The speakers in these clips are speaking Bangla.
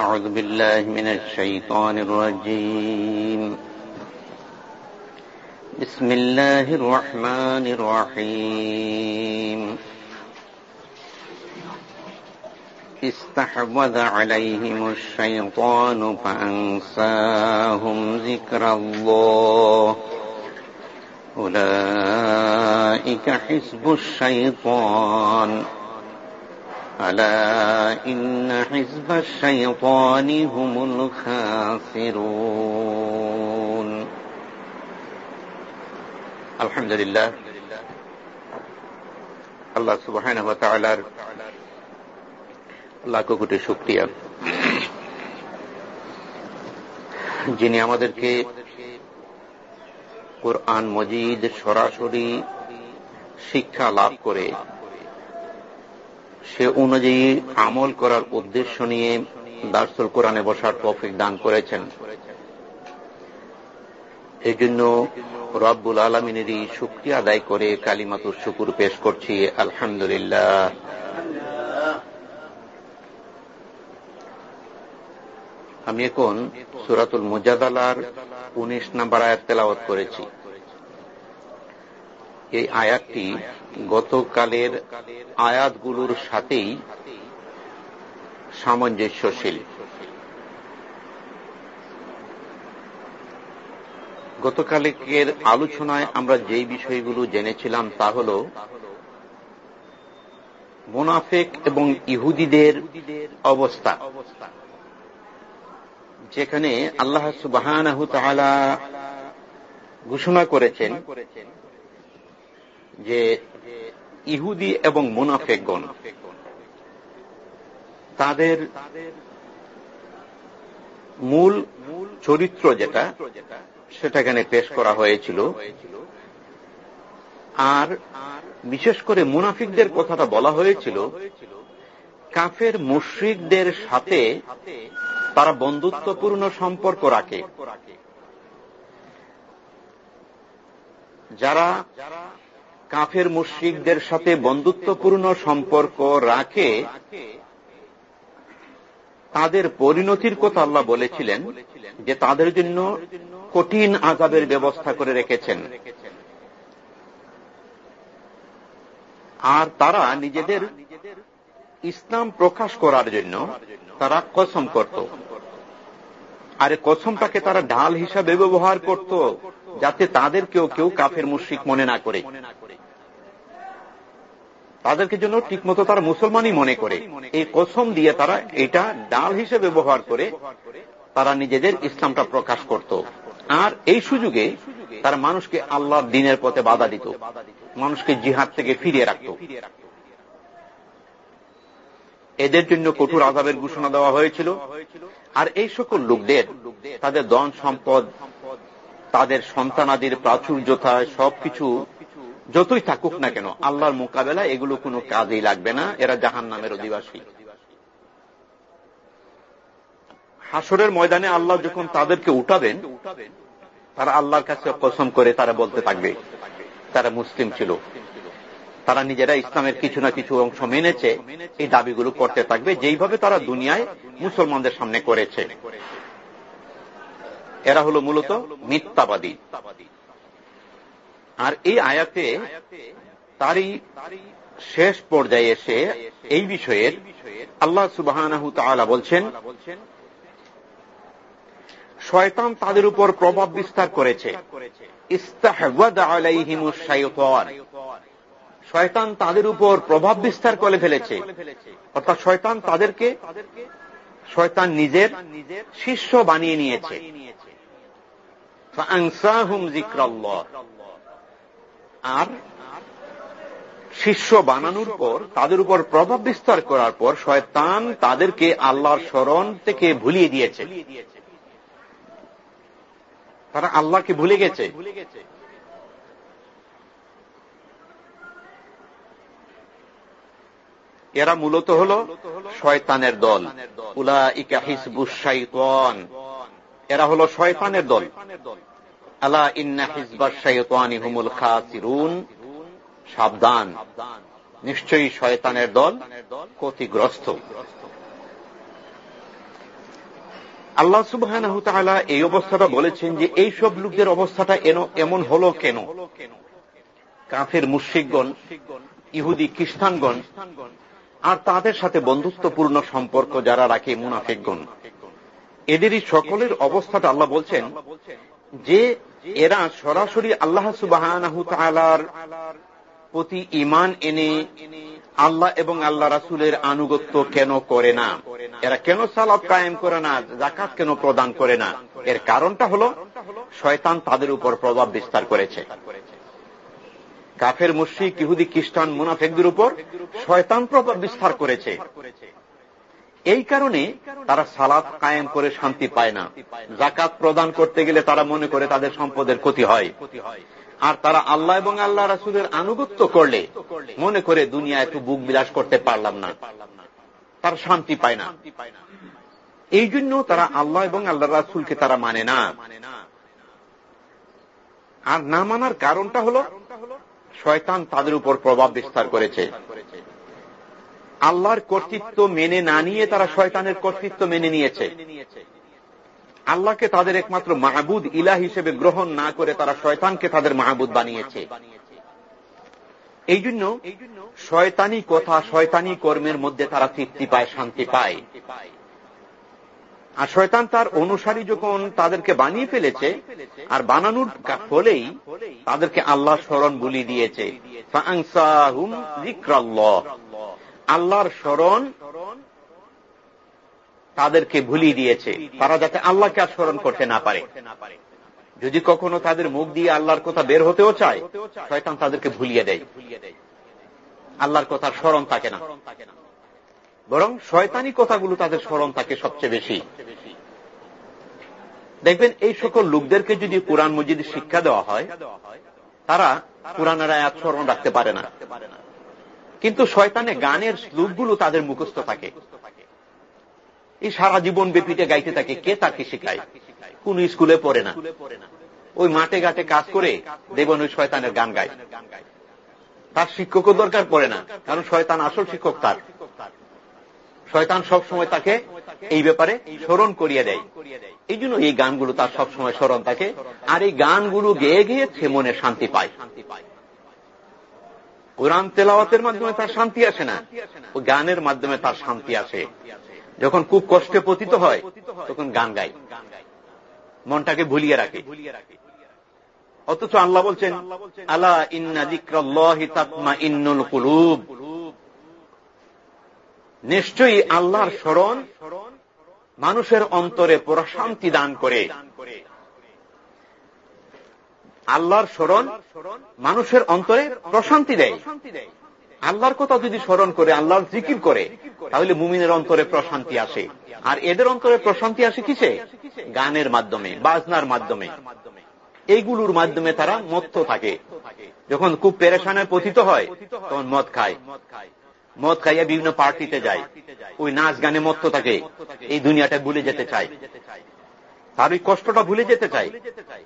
أعوذ بالله من الشيطان الرجيم. بسم الله الرحمن الرحيم. استحوذ عليهم الشيطان فأنساهم ذكر الله. أولئك حزب الشيطان. ألا إن حزب الشيطان هم الخاسرون الحمد لله الله سبحانه وتعالى লাখো কোটি শুক্রিয়া যিনি আমাদেরকে কোরআন মজিদ সরাসরি শিক্ষা লাভ করে সে অনুযায়ী আমল করার উদ্দেশ্য নিয়ে দার্সুল কোরআনে বসার তফিক দান করেছেন। এই জন্য রব্বুল আলমিনেরই শুক্রিয়া আদায় করে কালিমাতুর শুকুর পেশ করছি। আলহামদুলিল্লাহ। আমি এখন সুরাতুল মুজাদালার উনিশ নাম্বার আয়াত তেলাওয়াত করেছি। এই আয়াতটি গতকালের আয়াতগুলোর সাথেই সামঞ্জস্যশীল। গতকালের আলোচনায় আমরা যেই বিষয়গুলো জেনেছিলাম তা হল, মোনাফেক এবং ইহুদিদের অবস্থা, যেখানে আল্লাহ সুবাহ ঘোষণা করেছেন যে ইহুদি এবং মুনাফেকগণ, তাদের মূল চরিত্র যেটা সেটা এখানে পেশ করা হয়েছিল। আর বিশেষ করে মুনাফিকদের কথাটা বলা হয়েছিল, কাফের মুশ্রিকদের সাথে তারা বন্ধুত্বপূর্ণ সম্পর্ক রাখে। যারা কাফের মুশ্রিকদের সাথে বন্ধুত্বপূর্ণ সম্পর্ক রাখে, তাদের পরিণতির কথা আল্লাহ বলেছিলেন যে তাদের জন্য কঠিন আজাবের ব্যবস্থা করে রেখেছেন। আর তারা নিজেদের ইসলাম প্রকাশ করার জন্য তারা কসম করত। আর কসমটাকে তারা ঢাল হিসাবে ব্যবহার করত যাতে তাদের কেউ কেউ কাফের মুশ্রিক মনে না করে। তাদেরকে জন্য ঠিকমতো তারা মুসলমানই মনে করে। এই কসম দিয়ে তারা এটা ডাল হিসেবে ব্যবহার করে তারা নিজেদের ইসলামটা প্রকাশ করত। আর এই সুযোগে তারা মানুষকে আল্লাহর দিনের পথে বাধা দিত। মানুষকে জিহাদ থেকে ফিরিয়ে রাখত। এদের জন্য কঠোর আজাবের ঘোষণা দেওয়া হয়েছিল। আর এই সকল লোকদের, তাদের দন সম্পদ, তাদের সন্তানাদির প্রাচুর্যতা সবকিছু যতই থাকুক না কেন, আল্লাহর মোকাবেলা এগুলো কোনো কাজেই লাগবে না, এরা জাহান নামের অধিবাসী। হাসরের ময়দানে আল্লাহ যখন তাদেরকে উঠাবেন, তারা আল্লাহর কাছে কসম করে তারা বলতে থাকবে, তারা মুসলিম ছিল। তারা নিজেরা ইসলামের কিছু না কিছু অংশ মেনেছে, এই দাবিগুলো করতে থাকবে, যেইভাবে তারা দুনিয়ায় মুসলমানদের সামনে করেছে। এরা হল মূলত মিথ্যাবাদী। আর এই আয়াতে তারই শেষ পর্যায়ে এসে এই বিষয়ের আল্লাহ সুবাহ বলছেন, শয়তান তাদের উপর প্রভাব বিস্তার করেছে। শয়তান তাদের উপর প্রভাব বিস্তার করে ফেলেছে। অর্থাৎ শয়তান তাদেরকে, শয়তান নিজের শিষ্য বানিয়ে নিয়েছে। আর শিষ্য বানানোর পর, তাদের উপর প্রভাব বিস্তার করার পর শয়তান তাদেরকে আল্লাহর স্মরণ থেকে ভুলিয়ে দিয়েছে। তারা আল্লাহকে ভুলে গেছে। এরা মূলত হল শয়তানের দল। উলা ইকা হিসবুসাইতন এরা হল শয়তানের দল। আলা ইন্না হিজবার শাইতানি হুমুল খাসিরুন। সাবধান। নিশ্চয়ই শয়তানের দল ক্ষতিগ্রস্ত। আল্লাহ সুবাহ এই অবস্থাটা বলেছেন যে এই সব লোকদের অবস্থাটা এমন হল কেন? কাফের মুশিকগণ ইহুদি খ্রিস্টানগণ, আর তাদের সাথে বন্ধুত্বপূর্ণ সম্পর্ক যারা রাখে মুনাফিকগণ। এদেরই সকলের অবস্থাটা আল্লাহ বলছেন যে এরা সরাসরি আল্লাহ সুবাহ প্রতি ইমান এনে আল্লাহ এবং আল্লাহ রাসুলের আনুগত্য কেন করে না? এরা কেন সালাদ কায়েম করে না জাকাত কেন প্রদান করে না? এর কারণটা হল, শয়তান তাদের উপর প্রভাব বিস্তার করেছে। কাফের, মুশ্রিক, ইহুদি, খ্রিস্টান, মুনাফেকদের উপর শয়তান প্রভাব বিস্তার করেছে। এই কারণে তারা সালাদ কায়েম করে শান্তি পায় না। জাকাত প্রদান করতে গেলে তারা মনে করে তাদের সম্পদের ক্ষতি হয়। আর তারা আল্লাহ এবং আল্লাহ রাসুলের আনুগত্য করলে মনে করে দুনিয়া একটু বুক বিলাস করতে পারলাম না। তার শান্তি পায় না। এই জন্য তারা আল্লাহ এবং আল্লাহ রাসুলকে তারা মানে না। আর না মানার কারণটা হল, শয়তান তাদের উপর প্রভাব বিস্তার করেছে। আল্লাহর কর্তৃত্ব মেনে না নিয়ে তারা শয়তানের কর্তৃত্ব মেনে নিয়েছে। আল্লাহকে তাদের একমাত্র মাহবুদ ইলা হিসেবে গ্রহণ না করে তারা শয়তানকে তাদের মাহবুদ বানিয়েছে। এই জন্য শয়তানি কথা শয়তানি কর্মের মধ্যে তারা তৃপ্তি পায়, শান্তি পায়। আর শয়তান তার অনুসারী যখন তাদেরকে বানিয়ে ফেলেছে, আর বানানোর ফলেই তাদেরকে আল্লাহ স্মরণ বলি দিয়েছে। আল্লাহর স্মরণ তাদেরকে ভুলিয়ে দিয়েছে। তারা যাতে আল্লাহকে আর স্মরণ করতে না পারে। যদি কখনো তাদের মুখ দিয়ে আল্লাহর কথা বের হতেও চায়, শয়তান তাদেরকে ভুলিয়ে দেয়। আল্লাহর কথা স্মরণ থাকে না। বরং শয়তানি কথাগুলো তাদের স্মরণ থাকে সবচেয়ে বেশি। দেখবেন, এই সকল লোকদেরকে যদি কোরআন মজিদ শিক্ষা দেওয়া হয়, তারা কোরআনের আয়াত স্মরণ রাখতে পারে না। কিন্তু শয়তানে গানের শ্লোকগুলো তাদের মুখস্থ থাকে। এই সারা জীবন বেপিটে গাইতে থাকে, কে তাকে শেখায়? কোন স্কুলে পড়ে না। ওই মাঠে ঘাটে কাজ করে দেখবেন ওই শয়তানের গান গায়। তার শিক্ষকও দরকার পড়ে না, কারণ শয়তান আসল শিক্ষক তার। শয়তান সব সময় তাকে এই ব্যাপারে স্মরণ করিয়ে দেয়। এই জন্য এই গানগুলো তার সব সময় স্মরণ থাকে, আর এই গানগুলো গেয়ে গিয়ে সে মনে শান্তি পায় শান্তি পায়। কোরআন তেলাওয়াতের মাধ্যমে তার শান্তি আসে না ওই গানের মাধ্যমে তার শান্তি আসে। যখন খুব কষ্টে পতিত হয়, তখন গান গায়। মনটাকে ভুলিয়ে রাখে। অথচ আল্লাহ বলছেন আল্লাহ ইন্না ইন্নুল কুলুব। নিশ্চয়ই আল্লাহর স্মরণ মানুষের অন্তরে প্রশান্তি দান করে। আল্লাহর স্মরণ মানুষের অন্তরে প্রশান্তি দেয়। আল্লাহর কথা যদি স্মরণ করে, আল্লাহর জিকির করে, তাহলে মুমিনের অন্তরে প্রশান্তি আসে। আর এদের অন্তরে প্রশান্তি আসে কিসে? গানের মাধ্যমে, বাজনার মাধ্যমে। এইগুলোর মাধ্যমে তারা মত্ত থাকে। যখন খুব পেরেশানের পতিত হয়, তখন মদ খায়। মদ খাইয়া বিভিন্ন পার্টিতে যায়। ওই নাচ গানে মত্ত থাকে। এই দুনিয়াটা ভুলে যেতে চায়। তার ওই কষ্টটা ভুলে যেতে চায়।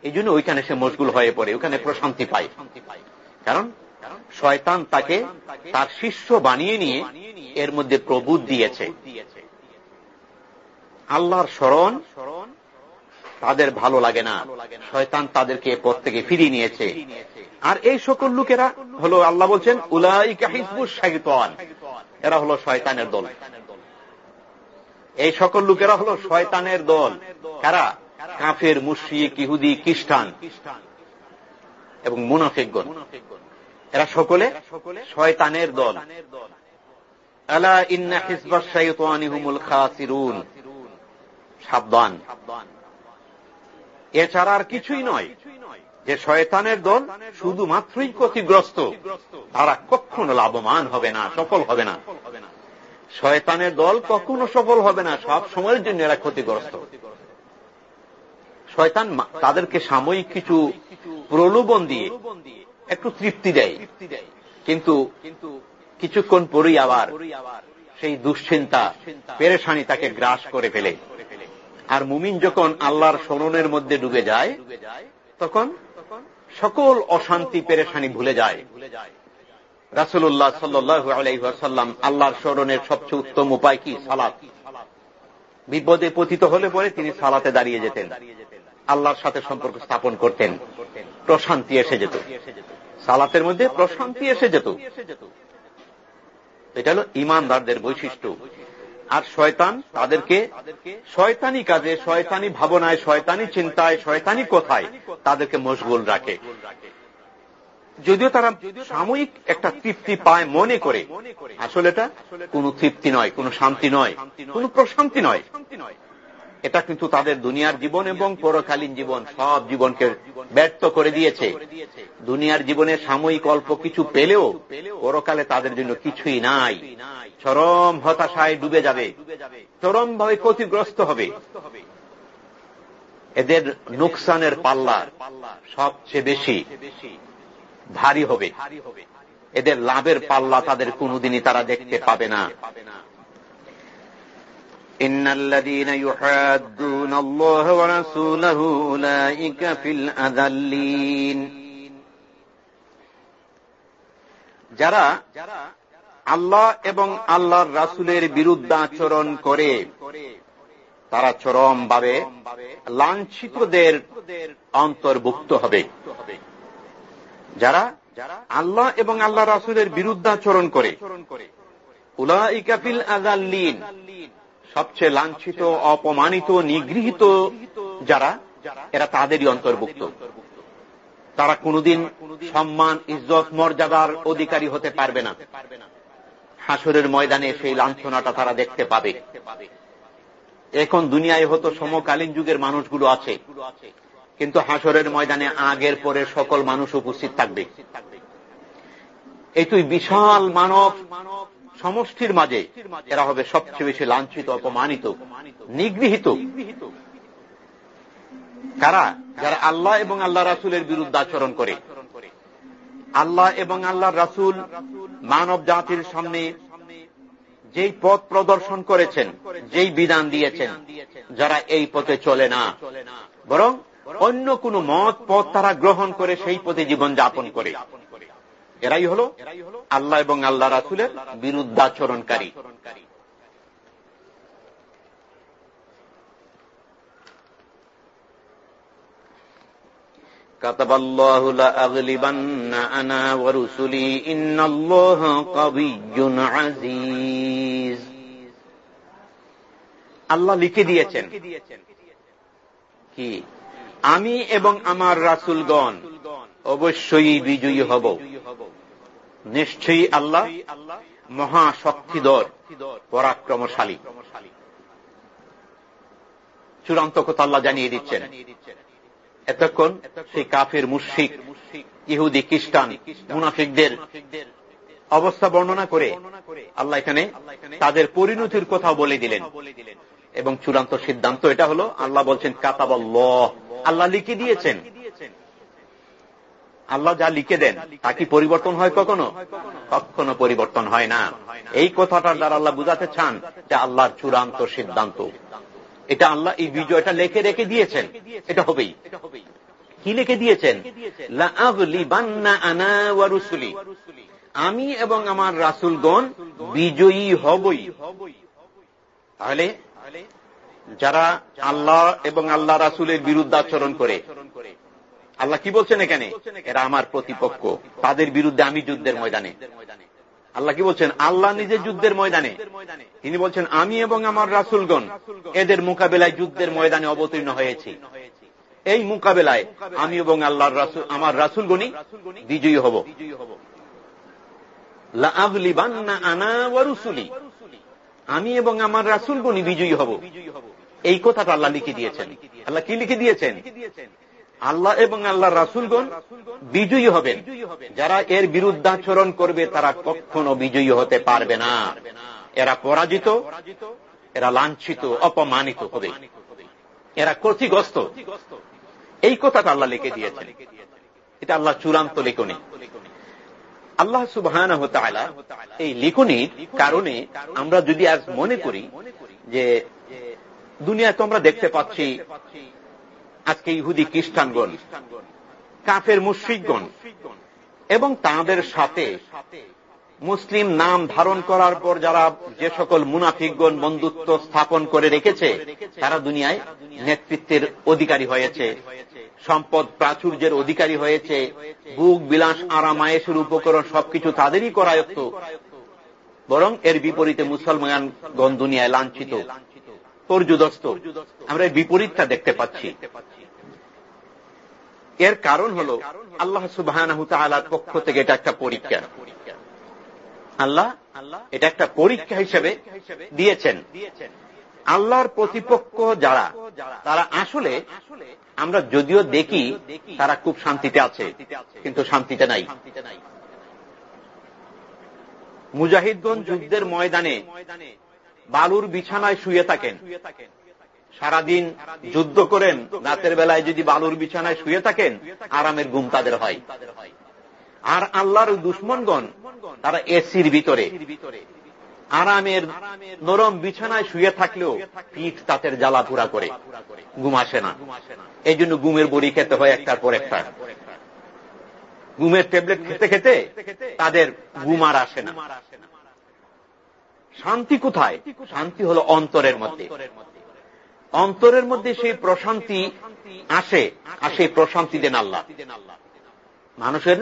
এই জন্য ওইখানে সে মশগুল হয়ে পড়ে, ওখানে প্রশান্তি পায়। কারণ শয়তান তাকে তার শিষ্য বানিয়ে নিয়ে এর মধ্যে প্রবুদ দিয়েছে। আল্লাহর স্মরণ তাদের ভালো লাগে না। শয়তান তাদেরকে পথ থেকে ফিরিয়ে নিয়েছে। আর এই সকল লোকেরা হলো, আল্লাহ বলছেন, উলাইকা হিজবুস শাইতান। এরা হলো শয়তানের দল। এই সকল লোকেরা হলো শয়তানের দল। কারা? কাফের মুশিক ইহুদি, খ্রিস্টান এবং মুনাফিকগণ। এরা সকলে শয়তানের দল। আলা ইন্না হিজবা শাইতানি হুমুল খাসিরুন। সাবধান। এছাড়া আর কিছুই নয় যে শয়তানের দল শুধুমাত্রই ক্ষতিগ্রস্ত। তারা কখনো লাভবান হবে না, সফল হবে না। শয়তানের দল কখনো সফল হবে না, সব সময়ের জন্য এরা ক্ষতিগ্রস্ত। শয়তান তাদেরকে সাময়িক কিছু প্রলোভন দিয়ে একটু তৃপ্তি দেয়। কিন্তু কিছুক্ষণ পরেই আবার সেই দুশ্চিন্তা, পেরেশানি তাকে গ্রাস করে ফেলে। আর মুমিন যখন আল্লাহর স্মরণের মধ্যে ডুবে যায়, তখন সকল অশান্তি, পেরেশানি ভুলে যায়। রাসুল্লাহ সাল্লু আলাইসাল্লাম আল্লাহর স্মরণের সবচেয়ে উত্তম উপায় কি? সালাত। বিপদে পতিত হলে পরে তিনি সালাতে দাঁড়িয়ে যেতেন। আল্লাহর সাথে সম্পর্ক স্থাপন করতেন। প্রশান্তি এসে যেত। সালাতের মধ্যে প্রশান্তি এসে যেত। এটা হল ইমানদারদের বৈশিষ্ট্য। আর শয়তান তাদেরকে শয়তানি কাজে, শয়তানি ভাবনায়, শয়তানি চিন্তায়, শয়তানি কোথায় তাদেরকে মশগুল রাখে। যদিও তারা সাময়িক একটা তৃপ্তি পায় মনে করে। আসলে এটা কোন তৃপ্তি নয়, কোন শান্তি নয়, কোন প্রশান্তি নয়। এটা কিন্তু তাদের দুনিয়ার জীবন এবং পরকালীন জীবন, সব জীবনকে ব্যর্থ করে দিয়েছে। দুনিয়ার জীবনে সাময়িক অল্প কিছু পেলেও পরকালে তাদের জন্য কিছুই নাই। চরম হতাশায় ডুবে যাবে চরম ভাবে ক্ষতিগ্রস্ত হবে। এদের নুকসানের পাল্লা সবচেয়ে বেশি ভারী হবে। এদের লাভের পাল্লা তাদের কোনদিনই তারা দেখতে পাবে না। إن الذين يحادون الله ورسوله أولئك في الأذلين যারা আল্লাহ এবং আল্লাহর রাসুলের বিরুদ্ধাচরণ করে তারা চরম ভাবে লাঞ্ছিতদের অন্তর্ভুক্ত হবে যারা আল্লাহ এবং আল্লাহ রাসুলের বিরুদ্ধাচরণ করে উলাইকাফিল আজাল্লিন সবচেয়ে লাঞ্ছিত অপমানিত নিগৃহীত যারা এরা তাদেরই অন্তর্ভুক্ত। তারা কোনদিন সম্মান ইজ্জত মর্যাদার অধিকারী হতে পারবে না। হাসরের ময়দানে সেই লাঞ্ছনাটা তারা দেখতে পাবে। এখন দুনিয়ায় হতো সমকালীন যুগের মানুষগুলো আছে। কিন্তু হাসরের ময়দানে আগের পরে সকল মানুষ উপস্থিত থাকবে। এই তুই বিশাল মানব মানব সমষ্টির মাঝে এরা হবে সবচেয়ে বেশি লাঞ্ছিত, অপমানিত, নিগৃহীত। কারা? যারা আল্লাহ এবং আল্লাহ রাসুলের বিরুদ্ধে আচরণ করে। আল্লাহ এবং আল্লাহ রাসুল মানব জাতির সামনে যেই পথ প্রদর্শন করেছেন, যেই বিধান দিয়েছেন, যারা এই পথে চলে না, বরং অন্য কোন মত পথ তারা গ্রহণ করে সেই পথে জীবন যাপন করে। এরাই হল আল্লাহ এবং আল্লাহ রাসুলের বিরুদ্ধাচরণকারী كتب الله لأغلبن أنا ورسلي إن الله قوي عزيز আল্লাহ লিখে দিয়েছেন কি আমি এবং আমার রাসুলগণ অবশ্যই বিজয়ী হব। নিশ্চয়ই আল্লাহ মহাশক্তিধর, পরাক্রমশালী। চূড়ান্ত কথা আল্লাহ জানিয়ে দিচ্ছেন। এতক্ষণ সেই কাফের মুশিক ইহুদি, খ্রিস্টান, মুনাফিকদের অবস্থা বর্ণনা করে আল্লাহ এখানে তাদের পরিণতির কথা বলে দিলেন। এবং চূড়ান্ত সিদ্ধান্ত এটা হলো, আল্লাহ বলছেন, কাতাবল্লাহ। আল্লাহ লিখে দিয়েছেন আল্লাহ যা লিখে দেন, তা কি পরিবর্তন হয় কখনো? কখনো পরিবর্তন হয় না। এই কথাটার দ্বারা আল্লাহ বুঝাতে চান যে আল্লাহর চূড়ান্ত সিদ্ধান্ত। এটা আল্লাহ এই বিজয়টা লেখে রেখে দিয়েছেন। এটা হবেই। কি লিখে দিয়েছেন? আমি এবং আমার রাসুলগণ বিজয়ী হবই। তাহলে যারা আল্লাহ এবং আল্লাহ রাসুলের বিরুদ্ধে আচরণ করে আল্লাহ কি বলছেন এখানে? এরা আমার প্রতিপক্ষ। তাদের বিরুদ্ধে আমি যুদ্ধের ময়দানে। আল্লাহ কি বলছেন? আল্লাহ নিজের যুদ্ধের ময়দানে। তিনি বলছেন, আমি এবং আমার রাসুলগণ এদের মোকাবেলায় যুদ্ধের ময়দানে অবতীর্ণ হয়েছি। এই মোকাবেলায় আমি এবং আল্লাহর রাসুল, আমার রাসুলগণই বিজয়ী হব। আমি এবং আমার রাসুলগণই বিজয়ী হব। এই কথাটা আল্লাহ লিখে দিয়েছেন। আল্লাহ কি লিখে দিয়েছেন? আল্লাহ এবং আল্লাহ রাসুলগণ বিজয়ী হবেন। যারা এর বিরুদ্ধাচরণ করবে, তারা কখনো বিজয়ী হতে পারবে না। এরা পরাজিত, এরা লাঞ্ছিত, অপমানিত হবে। এরা ক্ষতিগ্রস্ত। এই কথাটা আল্লাহ লিখে দিয়েছেন। এটা আল্লাহ চূড়ান্ত লেখনী। আল্লাহ সুবাহ এই লিখনির কারণে আমরা যদি আজ মনে করি যে দুনিয়া তো আমরা দেখতে পাচ্ছি আজকে ইহুদি খ্রিস্টানগণ, কাফের মুশ্রিকগণ এবং তাদের সাথে মুসলিম নাম ধারণ করার পর যারা যে সকল মুনাফিকগণ বন্ধুত্ব স্থাপন করে রেখেছে, তারা দুনিয়ায় নেতৃত্বের অধিকারী হয়েছে, সম্পদ প্রাচুর্যের অধিকারী হয়েছে, বুক, বিলাস আরামায়েশের উপকরণ সবকিছু তাদেরই করায়ত্ত। বরং এর বিপরীতে মুসলমানগণ দুনিয়ায় লাঞ্ছিত, পর্যুদস্ত। আমরা এর বিপরীতটা দেখতে পাচ্ছি। এর কারণ হল আল্লাহ সুবাহ পক্ষ থেকে এটা একটা পরীক্ষা। আল্লাহ এটা একটা পরীক্ষা হিসেবে দিয়েছেন। আল্লাহর প্রতিপক্ষ যারা, তারা আসলে আমরা যদিও দেখি তারা খুব শান্তিতে আছে, কিন্তু শান্তিতে নাই। মুজাহিদগঞ্জ যুদ্ধের ময়দানে বালুর বিছানায় শুয়ে থাকেন। সারাদিন যুদ্ধ করেন, রাতের বেলায় যদি বালুর বিছানায় শুয়ে থাকেন, আরামের ঘুম তাদের হয়। আর আল্লাহর দুশ্মনগণ, তারা এসির ভিতরে। আরামের নরম বিছানায় শুয়ে থাকলেও পিঠ তাদের জ্বালা পুরা করে। ঘুম আসে না। এই জন্য ঘুমের বড়ি খেতে হয় একটার পর একটা। ঘুমের ট্যাবলেট খেতে খেতে তাদের ঘুম আর আসে না। শান্তি কোথায়? শান্তি হল অন্তরের মধ্যে। অন্তরের মধ্যে সেই প্রশান্তি আসে, আর সেই প্রশান্তি দেন আল্লাহ। মানুষের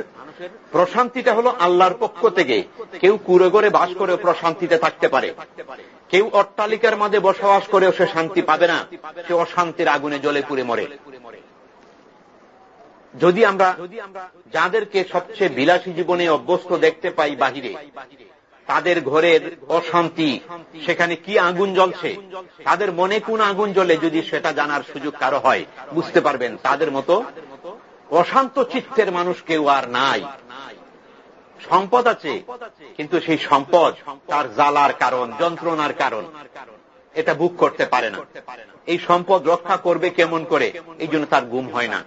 প্রশান্তিটা হলো আল্লাহর পক্ষ থেকে। কেউ কুড়ে করে বাস করে প্রশান্তিতে থাকতে পারে। কেউ অট্টালিকার মাঝে বসবাস করেও সে শান্তি পাবে না। সে অশান্তির আগুনে জলে পুড়ে মরে। যদি আমরা যাদেরকে সবচেয়ে বিলাসী জীবনে অভ্যস্ত দেখতে পাই বাহিরে তাদের ঘরের অশান্তি। সেখানে কি আগুন জ্বলছে? তাদের মনে কোন আগুন জ্বলে যদি সেটা জানার সুযোগ কারও হয়? বুঝতে পারবেন, তাদের মতো অশান্ত চিত্তের মানুষ কেউ আর নাই। সম্পদ আছে, কিন্তু সেই সম্পদ তার জ্বালার কারণ, যন্ত্রণার কারণ। এটা বুক করতে পারে না। এই সম্পদ রক্ষা করবে কেমন করে? এই জন্য তার গুম হয় না।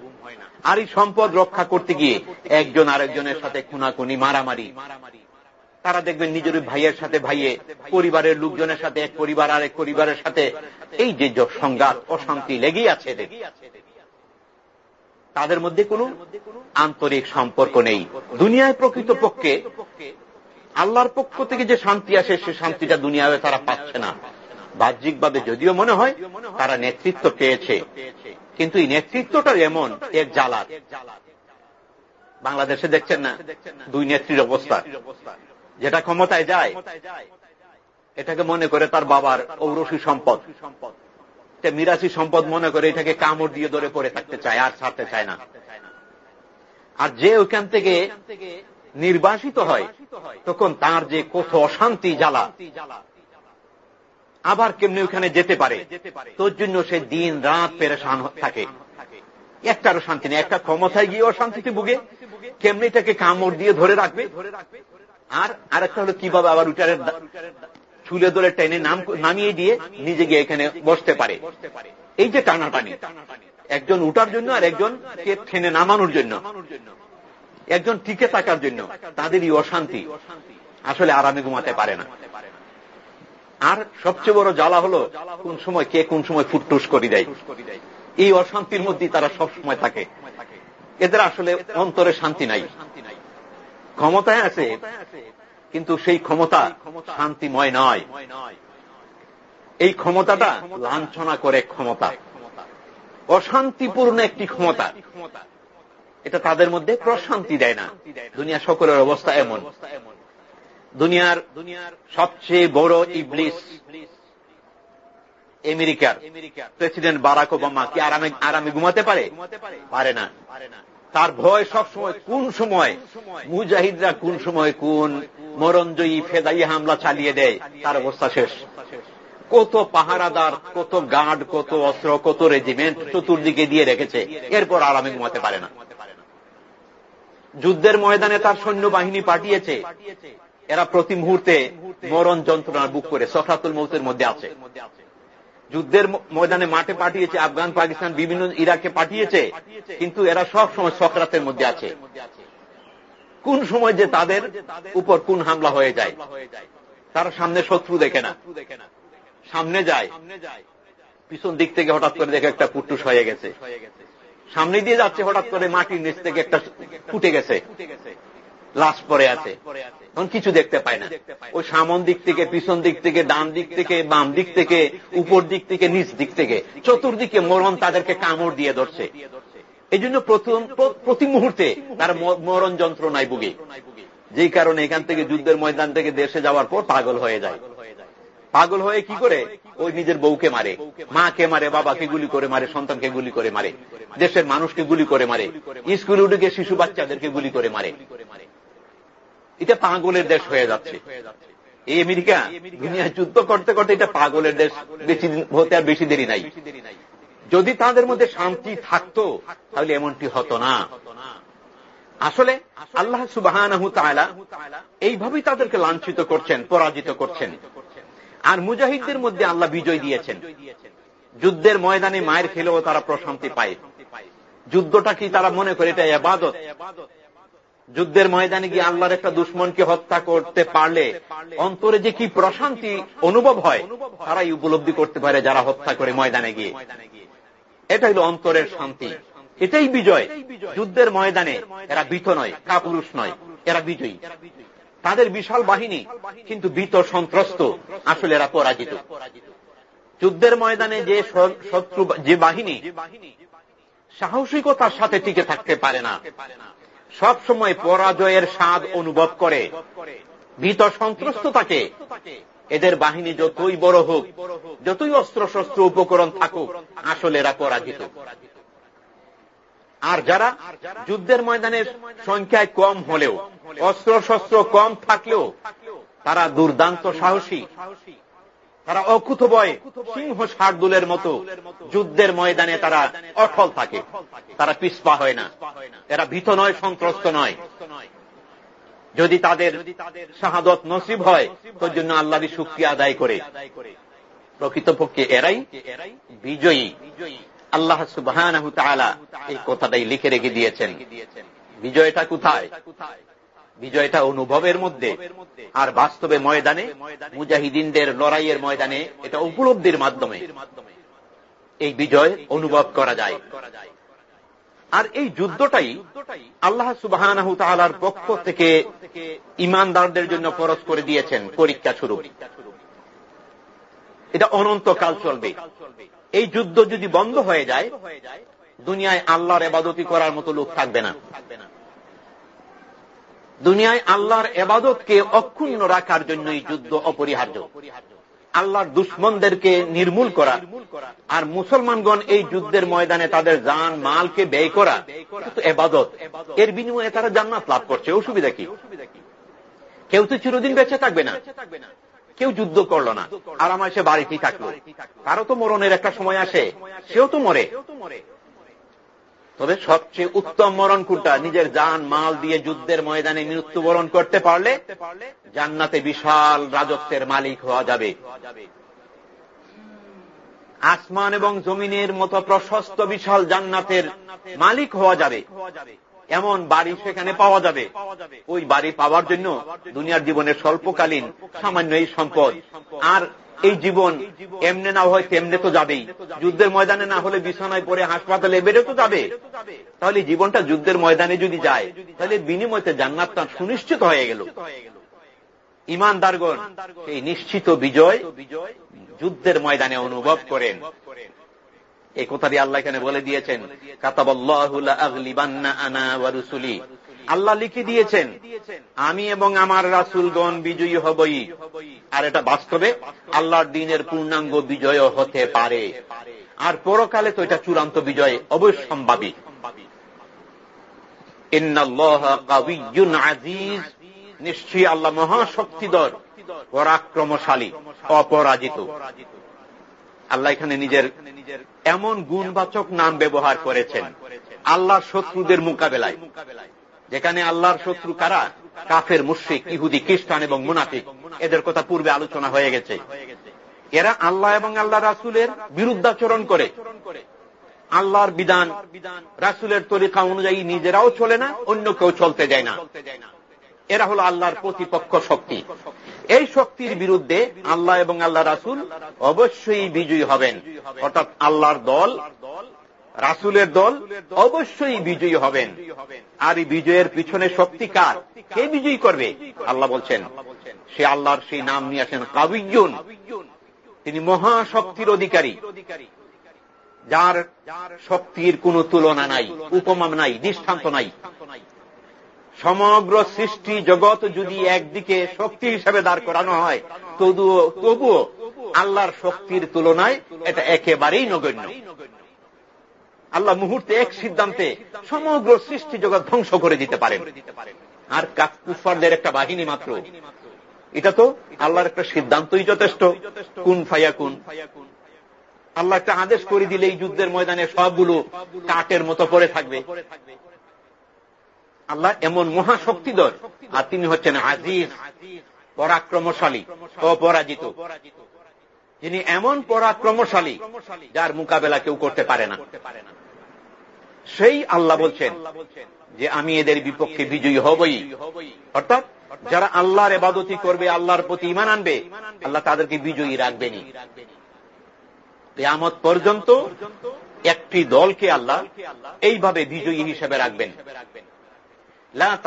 আর এই সম্পদ রক্ষা করতে গিয়ে একজন আরেকজনের সাথে খুনাখুনি, মারামারি তারা দেখবেন নিজের ভাইয়ের সাথে, ভাইয়ে, পরিবারের লোকজনের সাথে, এক পরিবার আরেক পরিবারের সাথে। এই যে সংঘাত, অশান্তি লেগেই আছে তাদের মধ্যে কোন আন্তরিক সম্পর্ক নেই। দুনিয়ায় প্রকৃত পক্ষে আল্লাহর পক্ষ থেকে যে শান্তি আসে, সে শান্তিটা দুনিয়ায় তারা পাচ্ছে না। বাহ্যিকভাবে যদিও মনে হয় তারা নেতৃত্ব পেয়েছে। কিন্তু এই নেতৃত্বটা এমন এক জ্বালাত। বাংলাদেশে দেখছেন না? দুই নেত্রীর অবস্থা। যেটা ক্ষমতায় যায়, এটাকে মনে করে তার বাবার ঔরসী সম্পদ। মিরাসি সম্পদ মনে করে এটাকে কামড় দিয়ে ধরে পড়ে থাকতে চায়, আর ছাড়তে চায় না। আর যে ওইখান থেকে নির্বাসিত হয়, তখন তার যে কত অশান্তি জ্বালা, আবার কেমনি ওখানে যেতে পারে? তোর জন্য সে দিন রাত পেরেশান থাকে। একটারও শান্তি নেই, একটা ক্ষমতায় গিয়ে অশান্তিতে বুগে কেমনি তাকে কামড় দিয়ে ধরে রাখবে ধরে রাখবে? আর আরেকটা হলো কীভাবে আবার উচারের চুলে দলে টেনে নামিয়ে দিয়ে নিজে গিয়ে এখানে বসতে পারে। এই যে টানাটানি একজন উঠার জন্য আর একজন টেনে নামানোর জন্য। একজন টিকে থাকার জন্য। তাদেরই অশান্তি। আসলে আরামে ঘুমাতে পারে না। আর সবচেয়ে বড় জ্বালা হলো কোন সময় কে কোন সময় ফুটটুস করে দেয়। এই অশান্তির মধ্যেই তারা সব সময় থাকে। এদের আসলে অন্তরে শান্তি নাই। ক্ষমতায় আছে, কিন্তু সেই ক্ষমতা শান্তিময় নয়। এই ক্ষমতাটা লাঞ্ছনা করে ক্ষমতা। অশান্তিপূর্ণ একটি ক্ষমতা। এটা তাদের মধ্যে প্রশান্তি দেয় না। দুনিয়া সকলের অবস্থা এমন। দুনিয়ার দুনিয়ার সবচেয়ে বড় ইবলিস আমেরিকার। প্রেসিডেন্ট বারাক ওবামা কি আরামে আরামে ঘুমাতে পারে? পারে না। তার ভয় সব সময় কোন সময়? মুজাহিদরা কোন সময় কোন মরণজয়ী ফেদাই হামলা চালিয়ে দেয়? তার অবস্থা শেষ। কত পাহারাদার, কত গার্ড, কত অস্ত্র, কত রেজিমেন্ট চতুর্দিকে দিয়ে রেখেছে। এরপর আরামে ঘুমাতে পারে না। যুদ্ধের ময়দানে তার সৈন্যবাহিনী পাঠিয়েছে। এরা প্রতি মুহূর্তে মরণ যন্ত্রণা বুক করে সফরাতুল মৌতের মধ্যে আছে। যুদ্ধের ময়দানে মাঠে পাঠিয়েছে আফগান, পাকিস্তান, বিভিন্ন ইরাকে পাঠিয়েছে। কিন্তু এরা সব সময় সকরাতের মধ্যে আছে। কোন সময় যে তাদের উপর কোন হামলা হয়ে যায়, তারা সামনে শত্রু দেখে না। সামনে যায়, পিছন দিক থেকে হঠাৎ করে দেখে একটা পুটুস হয়ে গেছে। সামনে দিয়ে যাচ্ছে, হঠাৎ করে মাটির নিচ থেকে একটা ফুটে গেছে। লাশ পরে আছে। তখন কিছু দেখতে পায় না। ওই সামন দিক থেকে, পিছন দিক থেকে, ডান দিক থেকে, বাম দিক থেকে, উপর দিক থেকে, নিচ দিক থেকে, চতুর্দিকে মরণ তাদেরকে কামড় দিয়ে ধরছে। এই জন্য প্রতি মুহূর্তে তার মরণ যন্ত্রণায় ভুগে। যেই কারণে এখান থেকে যুদ্ধের ময়দান থেকে দেশে যাওয়ার পর পাগল হয়ে যায়। পাগল হয়ে কি করে? ওই নিজের বউকে মারে। মাকে মারে, বাবাকে গুলি করে মারে, সন্তানকে গুলি করে মারে। দেশের মানুষকে গুলি করে মারে। স্কুলে উঠে শিশু বাচ্চাদেরকে গুলি করে মারে। এটা পাগলের দেশ হয়ে যাচ্ছে। এই আমেরিকা দুনিয়া যুদ্ধ করতে করতে এটা পাগলের দেশ। বেশি দিন হতে আর বেশি দেরি নাই। যদি তাদের মধ্যে শান্তি থাকতো, তাহলে এমনটি হতো না। আসলে আল্লাহ সুবাহ এইভাবেই তাদেরকে লাঞ্ছিত করছেন, পরাজিত করছেন। আর মুজাহিদদের মধ্যে আল্লাহ বিজয় দিয়েছেন। যুদ্ধের ময়দানে মায়ের খেলেও তারা প্রশান্তি পায়। যুদ্ধটা কি তারা মনে করে এটা এবাদত? যুদ্ধের ময়দানে গিয়ে আল্লাহর একটা দুশ্মনকে হত্যা করতে পারলে অন্তরে যে কি প্রশান্তি অনুভব হয়, তারাই উপলব্ধি করতে পারে যারা হত্যা করে ময়দানে গিয়ে। এটা হল অন্তরের শান্তি। এটাই বিজয়। যুদ্ধের ময়দানে এরা বিত নয়, কাপুরুষ নয়, এরা বিজয়ী। তাদের বিশাল বাহিনী কিন্তু বিত সন্ত্রস্ত, আসলে এরা পরাজিত। যুদ্ধের ময়দানে যে শত্রু যে বাহিনী সাহসিকতার সাথে টিকে থাকতে পারে না সব সময় পরাজয়ের স্বাদ অনুভব করে। ভীত সন্ত্রস্ত থাকে এদের বাহিনী যতই বড় হোক, যতই অস্ত্র শস্ত্র উপকরণ থাকুক আসলে এরা পরাজিত। আর যারা যুদ্ধের ময়দানের সংখ্যায় কম হলেও অস্ত্র শস্ত্র কম থাকলেও, তারা দুর্দান্ত সাহসী। তারা অকুত বয় সিংহ শার্দুলের মতো যুদ্ধের ময়দানে তারা অঠল থাকে। তারা পিসপা হয় না। এরা ভীত নয়, সন্ত্রস্ত নয়। যদি তাদের শাহাদত নসিব হয়, তোর জন্য আল্লাহরই শক্তি আদায় করে। প্রকৃতপক্ষে এরাই বিজয়ী। আল্লাহ সুবাহ এই কথাটাই লিখে রেখে দিয়েছেন। বিজয়টা কোথায় কোথায়? বিজয়টা অনুভবের মধ্যে আর বাস্তবে ময়দানে মুজাহিদিনদের লড়াইয়ের ময়দানে এটা উপলব্ধির মাধ্যমে এই বিজয় অনুভব করা যায়। আর এই যুদ্ধটাই আল্লাহ সুবাহ পক্ষ থেকে ইমানদারদের জন্য ফরজ করে দিয়েছেন পরীক্ষা শুরু এটা অনন্তকাল চলবে। এই যুদ্ধ যদি বন্ধ হয়ে যায়, দুনিয়ায় আল্লাহর এবাদতি করার মতো লোক থাকবে না। দুনিয়ায় আল্লাহর এবাদতকে অক্ষুণ্ণ রাখার জন্যই যুদ্ধ অপরিহার্য। আল্লাহর দুশ্মনদেরকে নির্মূল করা আর মুসলমানগণ এই যুদ্ধের ময়দানে তাদের যান মালকে ব্যয় করা এবাদত। এর বিনিময়ে তারা জান্নাত লাভ করছে। অসুবিধা কি? কেউ তো চিরদিন বেঁচে থাকবে না। কেউ যুদ্ধ করল না। আর আমার সে বাড়িতেই থাকল। তারও তো মরণের একটা সময় আসে। সেও তো মরে। তবে সবচেয়ে উত্তম মরণ কোনটা? নিজের যান মাল দিয়ে যুদ্ধের ময়দানে মৃত্যুবরণ করতে পারলে জান্নাতে বিশাল রাজত্বের মালিক হওয়া যাবে। আসমান এবং জমিনের মতো প্রশস্ত বিশাল জান্নাতের মালিক হওয়া যাবে। এমন বাড়ি সেখানে পাওয়া যাবে। ওই বাড়ি পাওয়ার জন্য দুনিয়ার জীবনের স্বল্পকালীন সামান্য এই সম্পদ। আর এই জীবন এমনে না হয় তেমনে তো যাবেই। যুদ্ধের ময়দানে না হলে বিছানায় পড়ে হাসপাতালে বেড়ে তো যাবে। তাহলে জীবনটা যুদ্ধের ময়দানে যদি যায়, তাহলে বিনিময়তে জান্নাতটা সুনিশ্চিত হয়ে গেল। ইমানদারগণ, এই নিশ্চিত বিজয় যুদ্ধের ময়দানে অনুভব করেন। এই কথাটি আল্লাহ এখানে বলে দিয়েছেন আল্লাহ লিখে দিয়েছেন, আমি এবং আমার রাসুলগণ বিজয়ী হবই। আর এটা বাস্তবে আল্লাহর দিনের পূর্ণাঙ্গ বিজয় হতে পারে। আর পরকালে তো এটা চূড়ান্ত বিজয় অবশ্যম্ভাবী। আজিজ। নিশ্চয়ই আল্লাহ মহাশক্তিধর, পরাক্রমশালী, অপরাজিত। আল্লাহ এখানে নিজের এমন গুণবাচক নাম ব্যবহার করেছেন আল্লাহ শত্রুদের মোকাবেলায়। যেখানে আল্লাহর শত্রু কারা? কাফের, মুশ্রিক, ইহুদি, খ্রিস্টান এবং মুনাফিক। এদের কথা পূর্বে আলোচনা হয়ে গেছে। এরা আল্লাহ এবং আল্লাহ রাসুলের বিরুদ্ধাচরণ করে। আল্লাহর বিধান, রাসুলের তরিকা অনুযায়ী নিজেরাও চলে না, অন্য কেউ চলতে যায় না। এরা হল আল্লাহর প্রতিপক্ষ শক্তি। এই শক্তির বিরুদ্ধে আল্লাহ এবং আল্লাহ রাসুল অবশ্যই বিজয়ী হবেন। অর্থাৎ আল্লাহর দল রাসুলের দল অবশ্যই বিজয়ী হবেন। আর এই বিজয়ের পিছনে শক্তি কার? কে বিজয়ী করবে? আল্লাহ বলছেন। সে আল্লাহর সেই নাম নিয়ে আসেন কাবিজুন তিনি মহাশক্তির অধিকারী। যার শক্তির কোনো তুলনা নাই উপমা নাই, দৃষ্টান্ত নাই। সমগ্র সৃষ্টি জগৎ যদি একদিকে শক্তি হিসাবে দাঁড় করানো হয় তবুও আল্লাহর শক্তির তুলনায় এটা একেবারেই নগণ্য। আল্লাহ মুহূর্তে এক সিদ্ধান্তে সমগ্র সৃষ্টি জগৎ ধ্বংস করে দিতে পারেন। আর কুফারদের একটা বাহিনী মাত্র। এটা তো আল্লাহর একটা সিদ্ধান্তই যথেষ্ট। কুন ফাইয়া কুন আল্লাহ একটা আদেশ করে দিলে এই যুদ্ধের ময়দানে সবগুলো কাটের মতো পড়ে থাকবে। আল্লাহ এমন মহাশক্তিধর। আর তিনি হচ্ছেন আজিজ, পরাক্রমশালী, অপরাজিত। যিনি এমন পরাক্রমশালী যার মোকাবেলা কেউ করতে পারে না। সেই আল্লাহ বলছেন যে আমি এদের বিপক্ষে বিজয়ী হবই। অর্থাৎ যারা আল্লাহর এবাদতি করবে, আল্লাহর প্রতি ইমান আনবে, আল্লাহ তাদেরকে বিজয়ী রাখবেনি কেয়ামত পর্যন্ত একটি দলকে আল্লাহ এইভাবে বিজয়ী হিসেবে রাখবেন। লা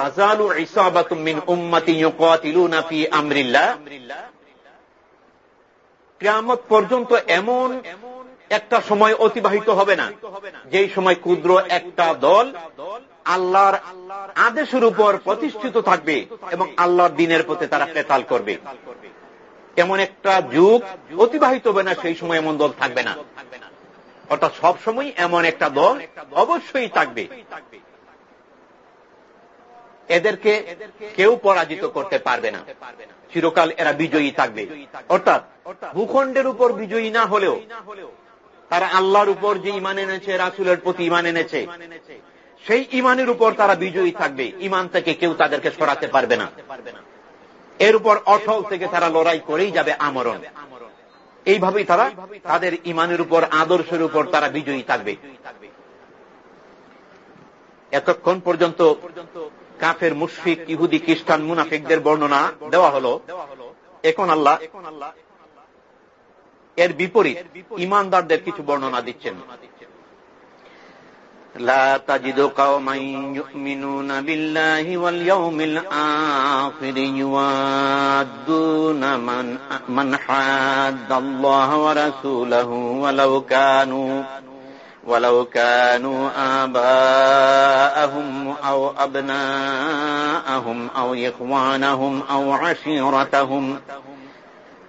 পর্যন্ত এমন একটা সময় অতিবাহিত হবে না। যেই সময় ক্ষুদ্র একটা দল আল্লাহর আদেশের উপর প্রতিষ্ঠিত থাকবে এবং আল্লাহর দিনের প্রতি তারা পেতাল করবে। এমন একটা যুগ অতিবাহিত হবে না, সেই সময় এমন দল থাকবে না। অর্থাৎ সব সময় এমন একটা দল অবশ্যই থাকবে। এদেরকে কেউ পরাজিত করতে পারবে না। চিরকাল এরা বিজয়ী থাকবে। অর্থাৎ ভূখণ্ডের উপর বিজয়ী না হলেও তারা আল্লাহর উপর যে ইমান এনেছে, রাসুলের প্রতি ইমান এনেছে, সেই ইমানের উপর তারা বিজয়ী থাকবে। ইমান থেকে কেউ তাদেরকে সরাতে পারবে না। এর উপর অটল থেকে তারা লড়াই করেই যাবে আমরণ। এইভাবেই তারা তাদের ইমানের উপর, আদর্শের উপর তারা বিজয়ী থাকবে। এতক্ষণ পর্যন্ত কাফের, মুশফিক, ইহুদি, খ্রিস্টান, মুনাফিকদের বর্ণনা দেওয়া হল। এখন আল্লাহ এর বিপরীত ইমানদারদের কিছু বর্ণনা দিচ্ছেন لا تجد قوما يؤمنون بالله واليوم الآخر يوادون من, من حاد الله ورسوله ولو كانوا ولو كانوا آباءهم أو أبناءهم أو إخوانهم أو عشيرتهم